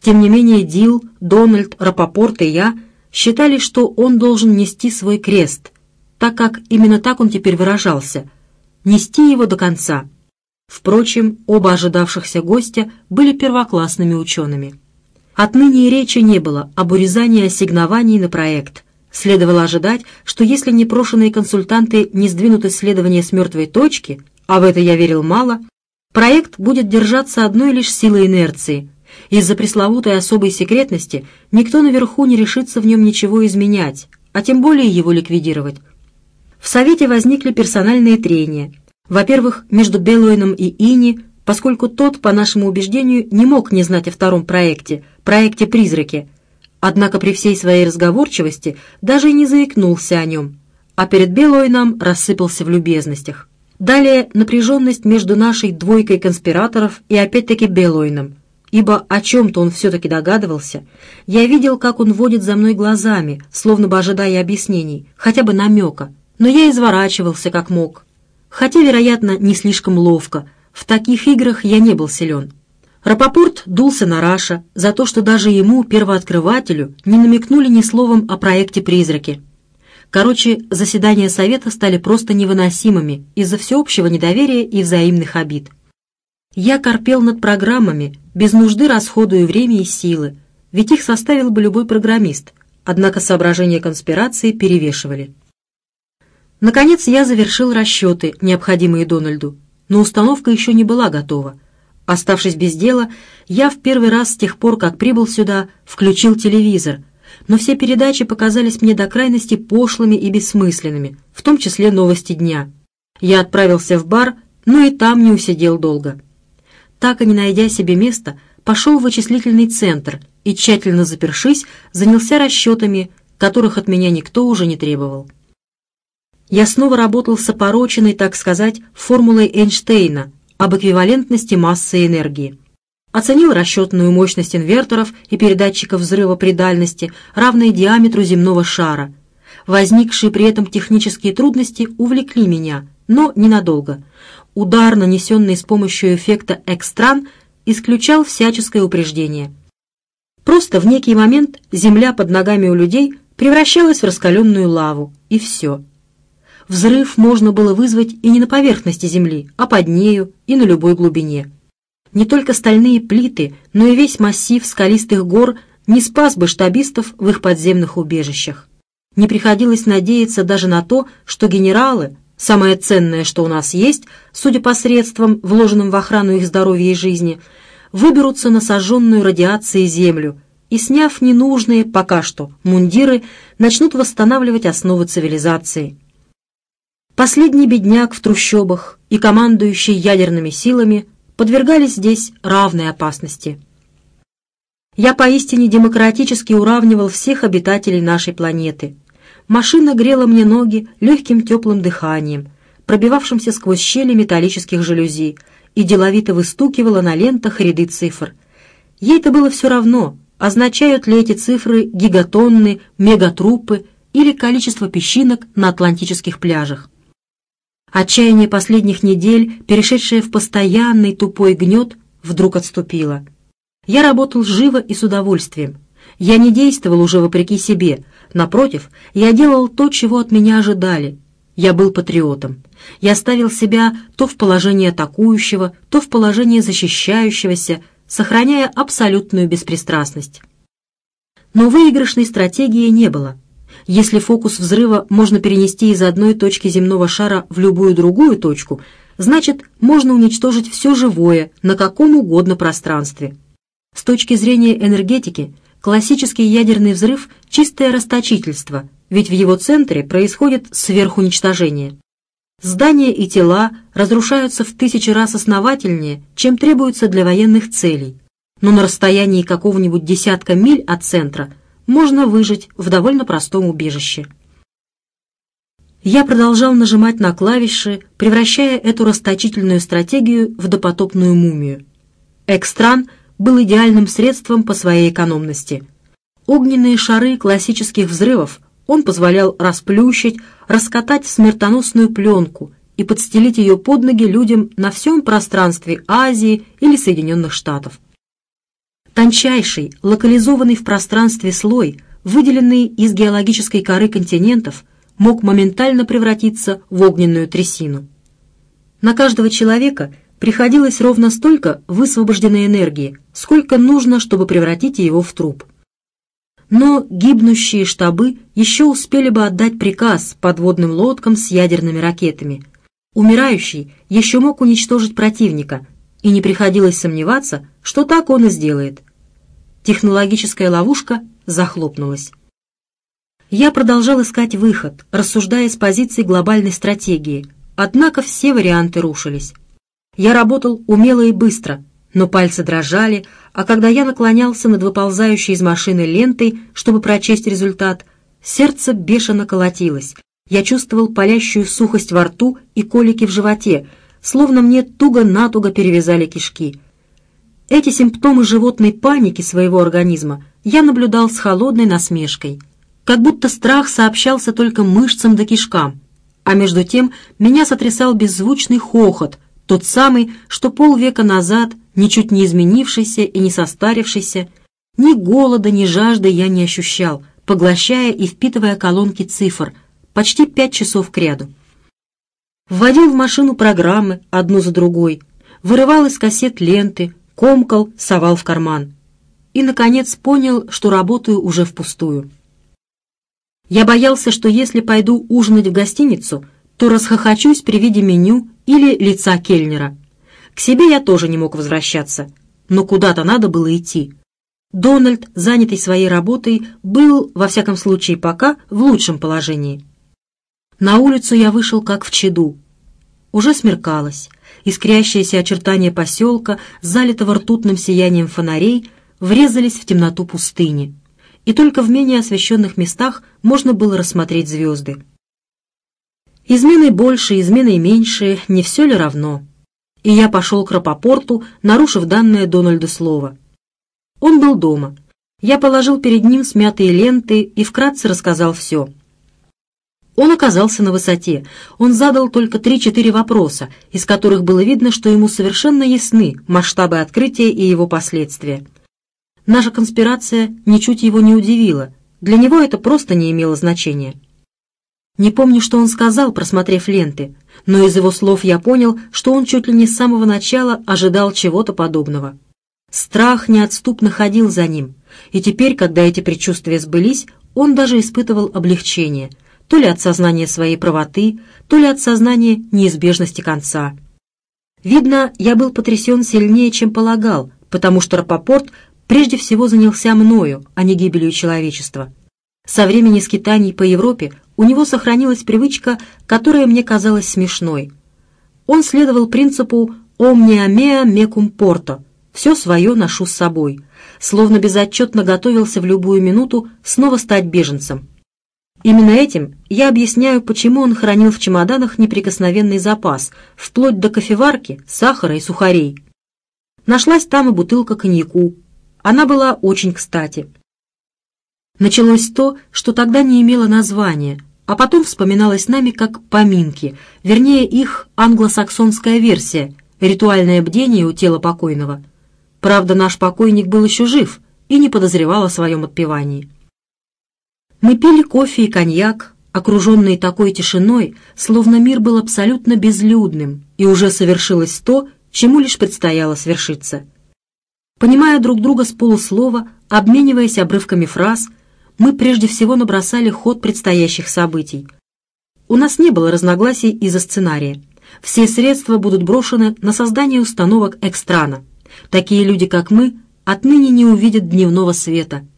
[SPEAKER 1] Тем не менее Дил, Дональд, Рапопорт и я считали, что он должен нести свой крест. так как именно так он теперь выражался, нести его до конца. Впрочем, оба ожидавшихся гостя были первоклассными учеными. Отныне и речи не было об урезании ассигнований на проект. Следовало ожидать, что если непрошенные консультанты не сдвинут исследование с мертвой точки, а в это я верил мало, проект будет держаться одной лишь силой инерции. Из-за пресловутой особой секретности никто наверху не решится в нем ничего изменять, а тем более его ликвидировать. В Совете возникли персональные трения. Во-первых, между Белуином и Ини, поскольку тот, по нашему убеждению, не мог не знать о втором проекте, проекте «Призраки», однако при всей своей разговорчивости даже и не заикнулся о нем, а перед Белойном рассыпался в любезностях. Далее напряженность между нашей двойкой конспираторов и опять-таки Белойном, ибо о чем-то он все-таки догадывался. Я видел, как он водит за мной глазами, словно бы ожидая объяснений, хотя бы намека, но я изворачивался как мог. Хотя, вероятно, не слишком ловко, в таких играх я не был силен. Рапопорт дулся на Раша за то, что даже ему, первооткрывателю, не намекнули ни словом о проекте «Призраки». Короче, заседания Совета стали просто невыносимыми из-за всеобщего недоверия и взаимных обид. Я корпел над программами, без нужды расходуя время и силы, ведь их составил бы любой программист, однако соображения конспирации перевешивали. Наконец я завершил расчеты, необходимые Дональду, но установка еще не была готова — Оставшись без дела, я в первый раз с тех пор, как прибыл сюда, включил телевизор, но все передачи показались мне до крайности пошлыми и бессмысленными, в том числе новости дня. Я отправился в бар, но и там не усидел долго. Так и не найдя себе места, пошел в вычислительный центр и, тщательно запершись, занялся расчетами, которых от меня никто уже не требовал. Я снова работал с опороченной, так сказать, формулой Эйнштейна — об эквивалентности массы и энергии. Оценил расчетную мощность инверторов и передатчиков взрыва при дальности, равной диаметру земного шара. Возникшие при этом технические трудности увлекли меня, но ненадолго. Удар, нанесенный с помощью эффекта «экстран», исключал всяческое упреждение. Просто в некий момент земля под ногами у людей превращалась в раскаленную лаву, и все — взрыв можно было вызвать и не на поверхности Земли, а под нею и на любой глубине. Не только стальные плиты, но и весь массив скалистых гор не спас бы штабистов в их подземных убежищах. Не приходилось надеяться даже на то, что генералы, самое ценное, что у нас есть, судя по средствам, вложенным в охрану их здоровья и жизни, выберутся на сожженную радиацией землю и, сняв ненужные пока что мундиры, начнут восстанавливать основы цивилизации – Последний бедняк в трущобах и командующий ядерными силами подвергались здесь равной опасности. Я поистине демократически уравнивал всех обитателей нашей планеты. Машина грела мне ноги легким теплым дыханием, пробивавшимся сквозь щели металлических жалюзи, и деловито выстукивала на лентах ряды цифр. Ей-то было все равно, означают ли эти цифры гигатонны, мегатрупы или количество песчинок на атлантических пляжах. Отчаяние последних недель, перешедшее в постоянный тупой гнет, вдруг отступило. Я работал живо и с удовольствием. Я не действовал уже вопреки себе. Напротив, я делал то, чего от меня ожидали. Я был патриотом. Я ставил себя то в положение атакующего, то в положение защищающегося, сохраняя абсолютную беспристрастность. Но выигрышной стратегии не было. Если фокус взрыва можно перенести из одной точки земного шара в любую другую точку, значит, можно уничтожить все живое на каком угодно пространстве. С точки зрения энергетики, классический ядерный взрыв – чистое расточительство, ведь в его центре происходит сверхуничтожение. Здания и тела разрушаются в тысячи раз основательнее, чем требуется для военных целей, но на расстоянии какого-нибудь десятка миль от центра – можно выжить в довольно простом убежище. Я продолжал нажимать на клавиши, превращая эту расточительную стратегию в допотопную мумию. Экстран был идеальным средством по своей экономности. Огненные шары классических взрывов он позволял расплющить, раскатать смертоносную пленку и подстелить ее под ноги людям на всем пространстве Азии или Соединенных Штатов. Тончайший, локализованный в пространстве слой, выделенный из геологической коры континентов, мог моментально превратиться в огненную трясину. На каждого человека приходилось ровно столько высвобожденной энергии, сколько нужно, чтобы превратить его в труп. Но гибнущие штабы еще успели бы отдать приказ подводным лодкам с ядерными ракетами. Умирающий еще мог уничтожить противника, и не приходилось сомневаться, что так он и сделает. Технологическая ловушка захлопнулась. Я продолжал искать выход, рассуждая с позиции глобальной стратегии, однако все варианты рушились. Я работал умело и быстро, но пальцы дрожали, а когда я наклонялся над выползающей из машины лентой, чтобы прочесть результат, сердце бешено колотилось. Я чувствовал палящую сухость во рту и колики в животе, словно мне туго-натуго перевязали кишки. Эти симптомы животной паники своего организма я наблюдал с холодной насмешкой, как будто страх сообщался только мышцам да кишкам, а между тем меня сотрясал беззвучный хохот, тот самый, что полвека назад, ничуть не изменившийся и не состарившийся, ни голода, ни жажды я не ощущал, поглощая и впитывая колонки цифр, почти пять часов кряду. Вводил в машину программы одну за другой, вырывал из кассет ленты, комкал, совал в карман. И, наконец, понял, что работаю уже впустую. Я боялся, что если пойду ужинать в гостиницу, то расхохочусь при виде меню или лица кельнера. К себе я тоже не мог возвращаться, но куда-то надо было идти. Дональд, занятый своей работой, был, во всяком случае пока, в лучшем положении. На улицу я вышел как в чаду. Уже смеркалось. Искрящиеся очертания поселка, залитого ртутным сиянием фонарей, врезались в темноту пустыни. И только в менее освещенных местах можно было рассмотреть звезды. Изменой больше, изменой меньше, не все ли равно? И я пошел к Рапопорту, нарушив данное Дональду слово. Он был дома. Я положил перед ним смятые ленты и вкратце рассказал все — он оказался на высоте. Он задал только три-четыре вопроса, из которых было видно, что ему совершенно ясны масштабы открытия и его последствия. Наша конспирация ничуть его не удивила. Для него это просто не имело значения. Не помню, что он сказал, просмотрев ленты, но из его слов я понял, что он чуть ли не с самого начала ожидал чего-то подобного. Страх неотступно ходил за ним, и теперь, когда эти предчувствия сбылись, он даже испытывал облегчение — то ли от сознания своей правоты, то ли от сознания неизбежности конца. Видно, я был потрясен сильнее, чем полагал, потому что Рапопорт прежде всего занялся мною, а не гибелью человечества. Со времени скитаний по Европе у него сохранилась привычка, которая мне казалась смешной. Он следовал принципу «omnia mea mecum porto» — «все свое ношу с собой», словно безотчетно готовился в любую минуту снова стать беженцем. Именно этим я объясняю, почему он хранил в чемоданах неприкосновенный запас, вплоть до кофеварки, сахара и сухарей. Нашлась там и бутылка коньяку. Она была очень кстати. Началось то, что тогда не имело названия, а потом вспоминалось нами как поминки, вернее их англосаксонская версия, ритуальное бдение у тела покойного. Правда, наш покойник был еще жив и не подозревал о своем отпевании. Мы пили кофе и коньяк, окруженные такой тишиной, словно мир был абсолютно безлюдным, и уже совершилось то, чему лишь предстояло свершиться. Понимая друг друга с полуслова, обмениваясь обрывками фраз, мы прежде всего набросали ход предстоящих событий. У нас не было разногласий из-за сценария. Все средства будут брошены на создание установок экстрана. Такие люди, как мы, отныне не увидят дневного света –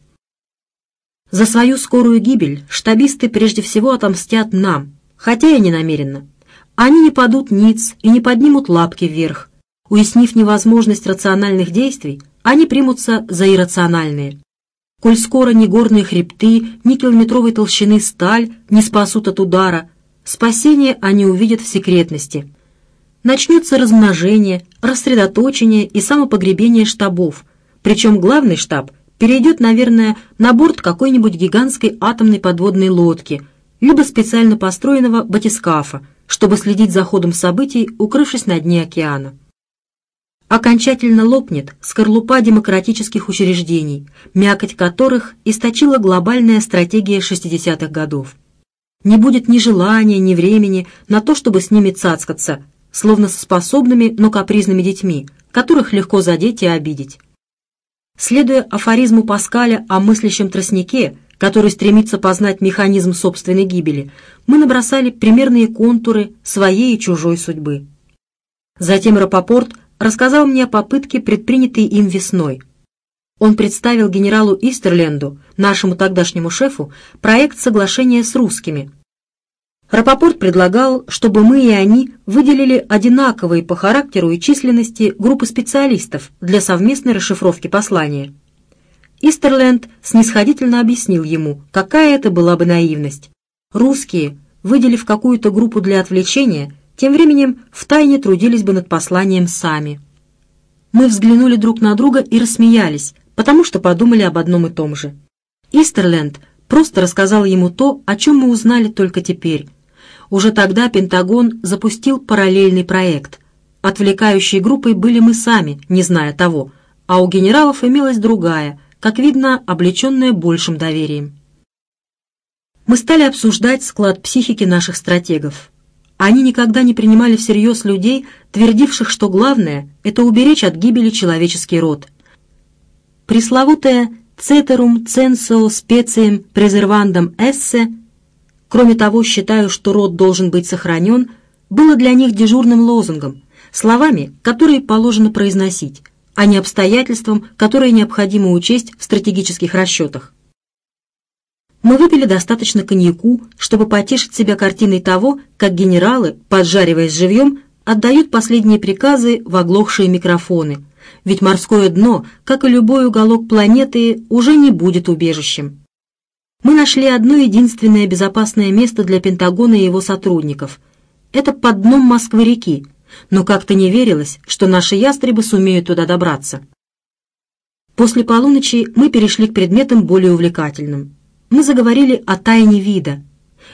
[SPEAKER 1] за свою скорую гибель штабисты прежде всего отомстят нам, хотя и не намеренно. Они не падут ниц и не поднимут лапки вверх. Уяснив невозможность рациональных действий, они примутся за иррациональные. Коль скоро ни горные хребты, ни километровой толщины сталь не спасут от удара, спасение они увидят в секретности. Начнется размножение, рассредоточение и самопогребение штабов, причем главный штаб – перейдет, наверное, на борт какой-нибудь гигантской атомной подводной лодки, либо специально построенного батискафа, чтобы следить за ходом событий, укрывшись на дне океана. Окончательно лопнет скорлупа демократических учреждений, мякоть которых источила глобальная стратегия 60-х годов. Не будет ни желания, ни времени на то, чтобы с ними цацкаться, словно со способными, но капризными детьми, которых легко задеть и обидеть. Следуя афоризму Паскаля о мыслящем тростнике, который стремится познать механизм собственной гибели, мы набросали примерные контуры своей и чужой судьбы. Затем Рапопорт рассказал мне о попытке, предпринятой им весной. Он представил генералу Истерленду, нашему тогдашнему шефу, проект соглашения с русскими. Рапопорт предлагал, чтобы мы и они выделили одинаковые по характеру и численности группы специалистов для совместной расшифровки послания. Истерленд снисходительно объяснил ему, какая это была бы наивность. Русские, выделив какую-то группу для отвлечения, тем временем втайне трудились бы над посланием сами. Мы взглянули друг на друга и рассмеялись, потому что подумали об одном и том же. Истерленд просто рассказал ему то, о чем мы узнали только теперь. Уже тогда Пентагон запустил параллельный проект. Отвлекающей группой были мы сами, не зная того, а у генералов имелась другая – как видно, облеченная большим доверием. Мы стали обсуждать склад психики наших стратегов. Они никогда не принимали всерьез людей, твердивших, что главное – это уберечь от гибели человеческий род. Пресловутое «ceterum censeo speciem preservandum esse» кроме того, считаю, что род должен быть сохранен, было для них дежурным лозунгом, словами, которые положено произносить, а не обстоятельствам, которые необходимо учесть в стратегических расчетах. Мы выпили достаточно коньяку, чтобы потешить себя картиной того, как генералы, поджариваясь живьем, отдают последние приказы в оглохшие микрофоны, ведь морское дно, как и любой уголок планеты, уже не будет убежищем. Мы нашли одно единственное безопасное место для Пентагона и его сотрудников. Это под дном Москвы-реки, но как-то не верилось, что наши ястребы сумеют туда добраться. После полуночи мы перешли к предметам более увлекательным. Мы заговорили о тайне вида.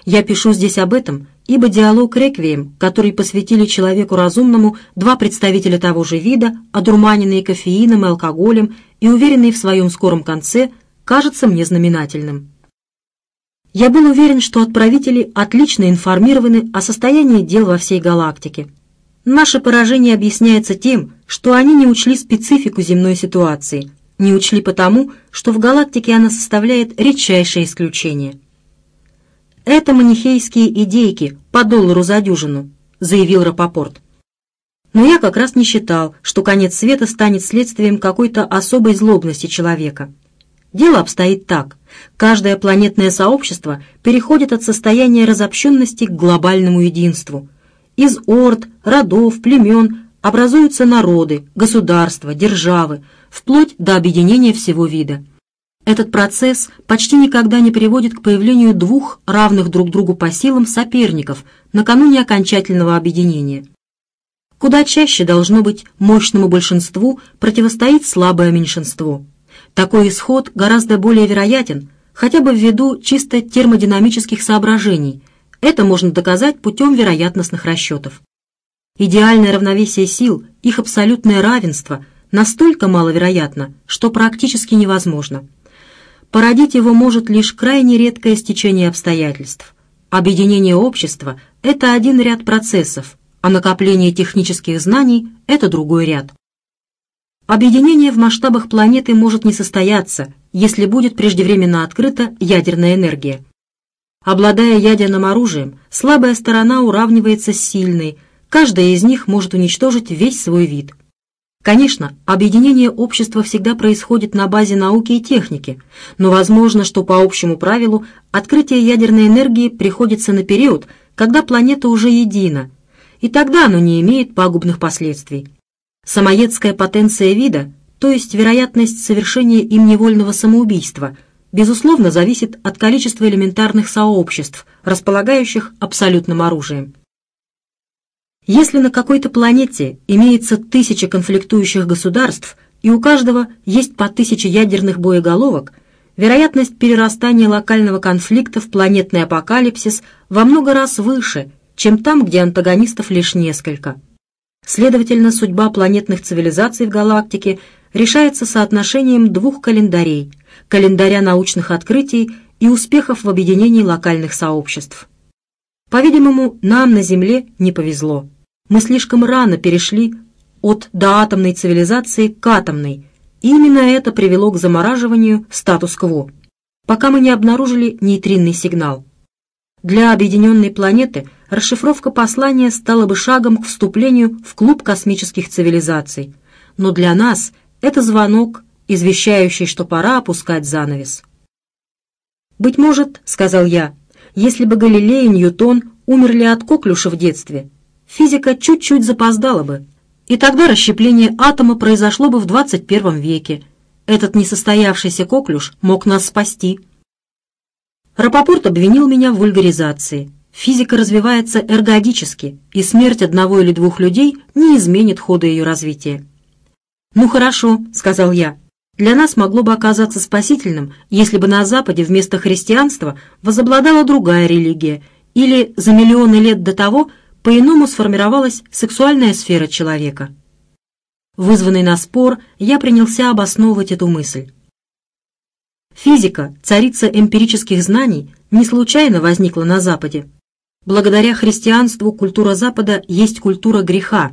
[SPEAKER 1] Я пишу здесь об этом, ибо диалог «Реквием», который посвятили человеку разумному два представителя того же вида, одурманенные кофеином и алкоголем и уверенные в своем скором конце, кажется мне знаменательным. Я был уверен, что отправители отлично информированы о состоянии дел во всей галактике, Наше поражение объясняется тем, что они не учли специфику земной ситуации, не учли потому, что в галактике она составляет редчайшее исключение. «Это манихейские идейки по доллару за дюжину», — заявил Рапопорт. Но я как раз не считал, что конец света станет следствием какой-то особой злобности человека. Дело обстоит так. Каждое планетное сообщество переходит от состояния разобщенности к глобальному единству — из орд, родов, племен образуются народы, государства, державы, вплоть до объединения всего вида. Этот процесс почти никогда не приводит к появлению двух равных друг другу по силам соперников накануне окончательного объединения. Куда чаще должно быть мощному большинству противостоит слабое меньшинство. Такой исход гораздо более вероятен, хотя бы ввиду чисто термодинамических соображений – это можно доказать путем вероятностных расчетов. Идеальное равновесие сил, их абсолютное равенство настолько маловероятно, что практически невозможно. Породить его может лишь крайне редкое стечение обстоятельств. Объединение общества – это один ряд процессов, а накопление технических знаний – это другой ряд. Объединение в масштабах планеты может не состояться, если будет преждевременно открыта ядерная энергия. Обладая ядерным оружием, слабая сторона уравнивается с сильной, каждая из них может уничтожить весь свой вид. Конечно, объединение общества всегда происходит на базе науки и техники, но возможно, что по общему правилу открытие ядерной энергии приходится на период, когда планета уже едина, и тогда оно не имеет пагубных последствий. Самоедская потенция вида, то есть вероятность совершения им невольного самоубийства – безусловно, зависит от количества элементарных сообществ, располагающих абсолютным оружием. Если на какой-то планете имеется тысяча конфликтующих государств, и у каждого есть по тысяче ядерных боеголовок, вероятность перерастания локального конфликта в планетный апокалипсис во много раз выше, чем там, где антагонистов лишь несколько. Следовательно, судьба планетных цивилизаций в галактике решается соотношением двух календарей – календаря научных открытий и успехов в объединении локальных сообществ. По-видимому, нам на Земле не повезло. Мы слишком рано перешли от доатомной цивилизации к атомной, и именно это привело к замораживанию статус-кво, пока мы не обнаружили нейтринный сигнал. Для объединенной планеты расшифровка послания стала бы шагом к вступлению в клуб космических цивилизаций, но для нас это звонок, извещающий, что пора опускать занавес. «Быть может, — сказал я, — если бы Галилей и Ньютон умерли от коклюша в детстве, физика чуть-чуть запоздала бы, и тогда расщепление атома произошло бы в 21 веке. Этот несостоявшийся коклюш мог нас спасти». Рапопорт обвинил меня в вульгаризации. Физика развивается эргодически, и смерть одного или двух людей не изменит хода ее развития. «Ну хорошо», — сказал я, — «для нас могло бы оказаться спасительным, если бы на Западе вместо христианства возобладала другая религия, или за миллионы лет до того по-иному сформировалась сексуальная сфера человека». Вызванный на спор, я принялся обосновывать эту мысль. Физика, царица эмпирических знаний, не случайно возникла на Западе. Благодаря христианству культура Запада есть культура греха.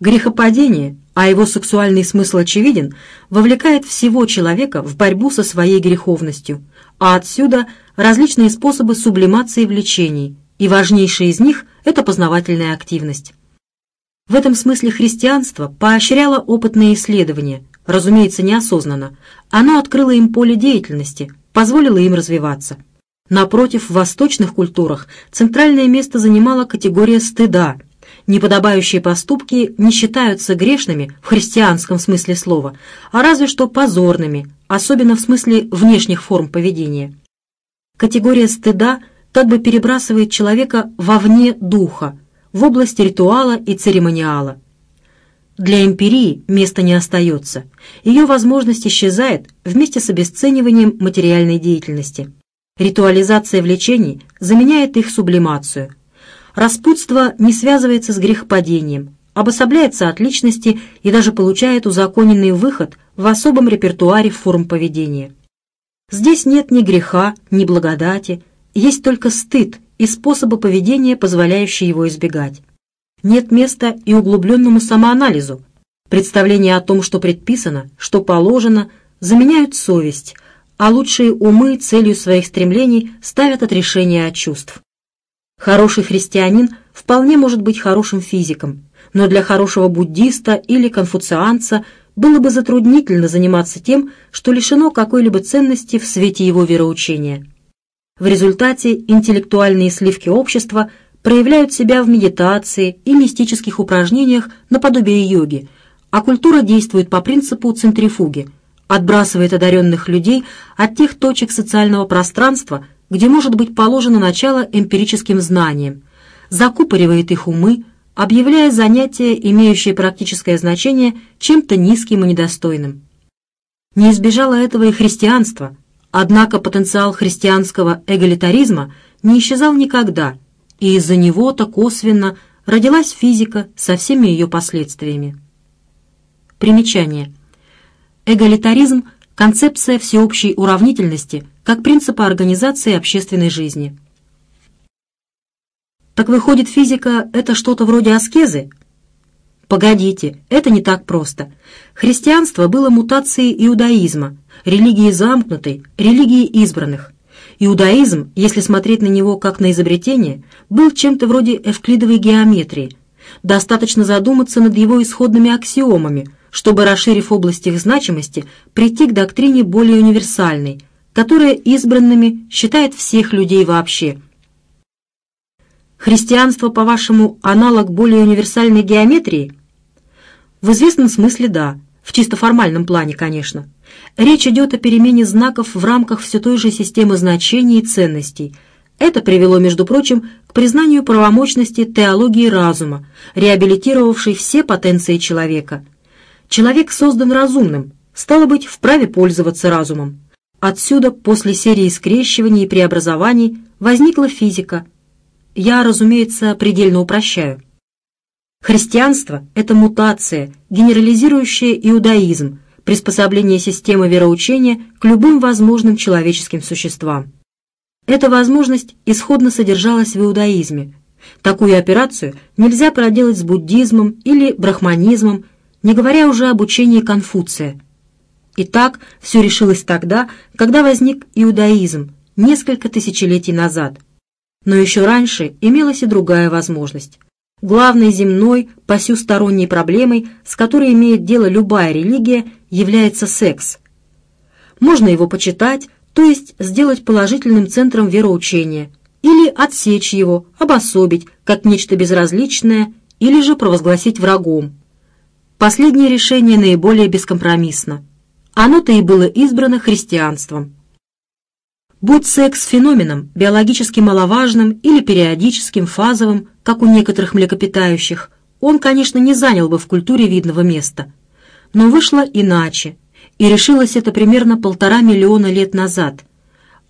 [SPEAKER 1] Грехопадение, а его сексуальный смысл очевиден, вовлекает всего человека в борьбу со своей греховностью, а отсюда различные способы сублимации влечений, и важнейший из них – это познавательная активность. В этом смысле христианство поощряло опытные исследования, разумеется, неосознанно, оно открыло им поле деятельности, позволило им развиваться. Напротив, в восточных культурах центральное место занимала категория стыда. Неподобающие поступки не считаются грешными в христианском смысле слова, а разве что позорными, особенно в смысле внешних форм поведения. Категория стыда как бы перебрасывает человека вовне духа, в область ритуала и церемониала. Для эмпирии места не остается, ее возможность исчезает вместе с обесцениванием материальной деятельности. Ритуализация влечений заменяет их сублимацию. Распутство не связывается с грехопадением, обособляется от личности и даже получает узаконенный выход в особом репертуаре форм поведения. Здесь нет ни греха, ни благодати, есть только стыд и способы поведения, позволяющие его избегать нет места и углубленному самоанализу. Представления о том, что предписано, что положено, заменяют совесть, а лучшие умы целью своих стремлений ставят отрешение от чувств. Хороший христианин вполне может быть хорошим физиком, но для хорошего буддиста или конфуцианца было бы затруднительно заниматься тем, что лишено какой-либо ценности в свете его вероучения. В результате интеллектуальные сливки общества – проявляют себя в медитации и мистических упражнениях наподобие йоги, а культура действует по принципу центрифуги, отбрасывает одаренных людей от тех точек социального пространства, где может быть положено начало эмпирическим знаниям, закупоривает их умы, объявляя занятия, имеющие практическое значение, чем-то низким и недостойным. Не избежало этого и христианство, однако потенциал христианского эгалитаризма не исчезал никогда – и из-за него-то косвенно родилась физика со всеми ее последствиями. Примечание. Эгалитаризм – концепция всеобщей уравнительности как принципа организации общественной жизни. Так выходит, физика – это что-то вроде аскезы? Погодите, это не так просто. Христианство было мутацией иудаизма, религии замкнутой, религии избранных. Иудаизм, если смотреть на него как на изобретение, был чем-то вроде эвклидовой геометрии. Достаточно задуматься над его исходными аксиомами, чтобы, расширив область их значимости, прийти к доктрине более универсальной, которая избранными считает всех людей вообще. Христианство, по-вашему, аналог более универсальной геометрии? В известном смысле да, в чисто формальном плане, конечно. Речь идет о перемене знаков в рамках все той же системы значений и ценностей. Это привело, между прочим, к признанию правомощности теологии разума, реабилитировавшей все потенции человека. Человек создан разумным, стало быть, вправе пользоваться разумом. Отсюда, после серии скрещиваний и преобразований, возникла физика. Я, разумеется, предельно упрощаю. Христианство – это мутация, генерализирующая иудаизм – приспособление системы вероучения к любым возможным человеческим существам. Эта возможность исходно содержалась в иудаизме. Такую операцию нельзя проделать с буддизмом или брахманизмом, не говоря уже об учении Конфуция. Итак, все решилось тогда, когда возник иудаизм, несколько тысячелетий назад. Но еще раньше имелась и другая возможность. Главной земной, посюсторонней проблемой, с которой имеет дело любая религия, является секс. Можно его почитать, то есть сделать положительным центром вероучения, или отсечь его, обособить, как нечто безразличное, или же провозгласить врагом. Последнее решение наиболее бескомпромиссно. Оно-то и было избрано христианством. Будь секс феноменом, биологически маловажным или периодическим, фазовым, как у некоторых млекопитающих, он, конечно, не занял бы в культуре видного места. Но вышло иначе – и решилось это примерно полтора миллиона лет назад.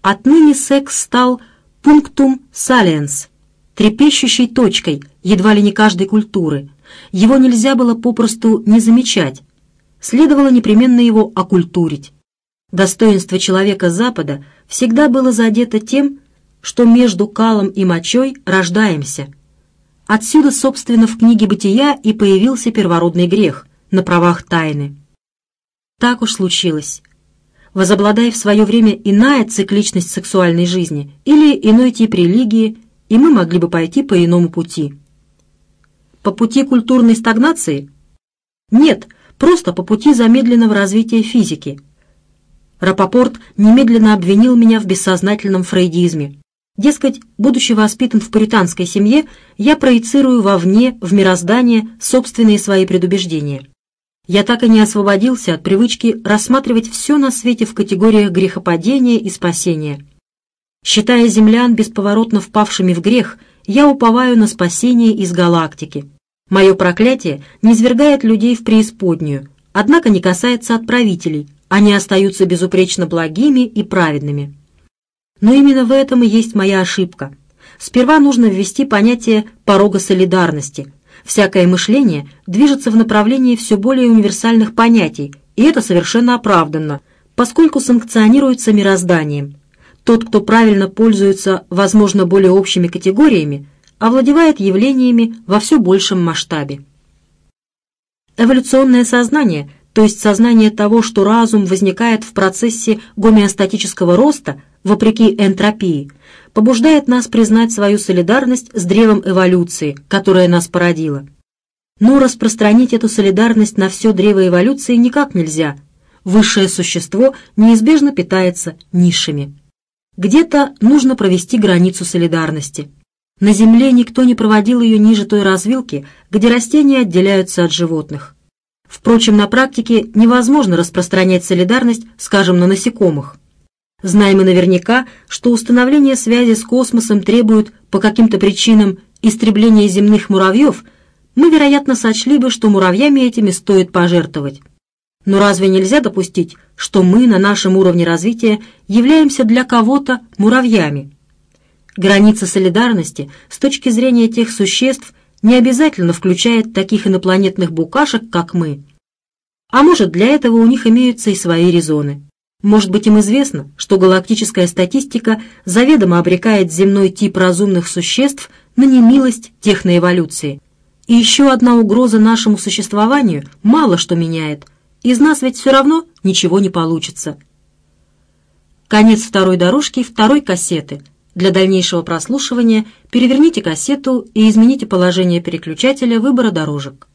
[SPEAKER 1] Отныне секс стал пунктум салиенс, трепещущей точкой едва ли не каждой культуры. Его нельзя было попросту не замечать. Следовало непременно его окультурить. Достоинство человека Запада всегда было задето тем, что между калом и мочой рождаемся. Отсюда, собственно, в книге «Бытия» и появился первородный грех на правах тайны. Так уж случилось. Возобладая в свое время иная цикличность сексуальной жизни или иной тип религии, и мы могли бы пойти по иному пути. По пути культурной стагнации? Нет, просто по пути замедленного развития физики. Рапопорт немедленно обвинил меня в бессознательном фрейдизме. Дескать, будучи воспитан в пуританской семье, я проецирую вовне, в мироздание, собственные свои предубеждения я так и не освободился от привычки рассматривать все на свете в категориях грехопадения и спасения. Считая землян бесповоротно впавшими в грех, я уповаю на спасение из галактики. Мое проклятие не свергает людей в преисподнюю, однако не касается отправителей, они остаются безупречно благими и праведными. Но именно в этом и есть моя ошибка. Сперва нужно ввести понятие порога солидарности – Всякое мышление движется в направлении все более универсальных понятий, и это совершенно оправданно, поскольку санкционируется мирозданием. Тот, кто правильно пользуется, возможно, более общими категориями, овладевает явлениями во все большем масштабе. Эволюционное сознание, то есть сознание того, что разум возникает в процессе гомеостатического роста, вопреки энтропии, побуждает нас признать свою солидарность с древом эволюции, которая нас породила. Но распространить эту солидарность на все древо эволюции никак нельзя. Высшее существо неизбежно питается низшими. Где-то нужно провести границу солидарности. На Земле никто не проводил ее ниже той развилки, где растения отделяются от животных. Впрочем, на практике невозможно распространять солидарность, скажем, на насекомых. Знаем мы наверняка, что установление связи с космосом требует по каким-то причинам истребления земных муравьев, мы, вероятно, сочли бы, что муравьями этими стоит пожертвовать. Но разве нельзя допустить, что мы на нашем уровне развития являемся для кого-то муравьями? Граница солидарности с точки зрения тех существ не обязательно включает таких инопланетных букашек, как мы. А может, для этого у них имеются и свои резоны. Может быть, им известно, что галактическая статистика заведомо обрекает земной тип разумных существ на немилость техноэволюции. И еще одна угроза нашему существованию мало что меняет. Из нас ведь все равно ничего не получится. Конец второй дорожки второй кассеты. Для дальнейшего прослушивания переверните кассету и измените положение переключателя выбора дорожек.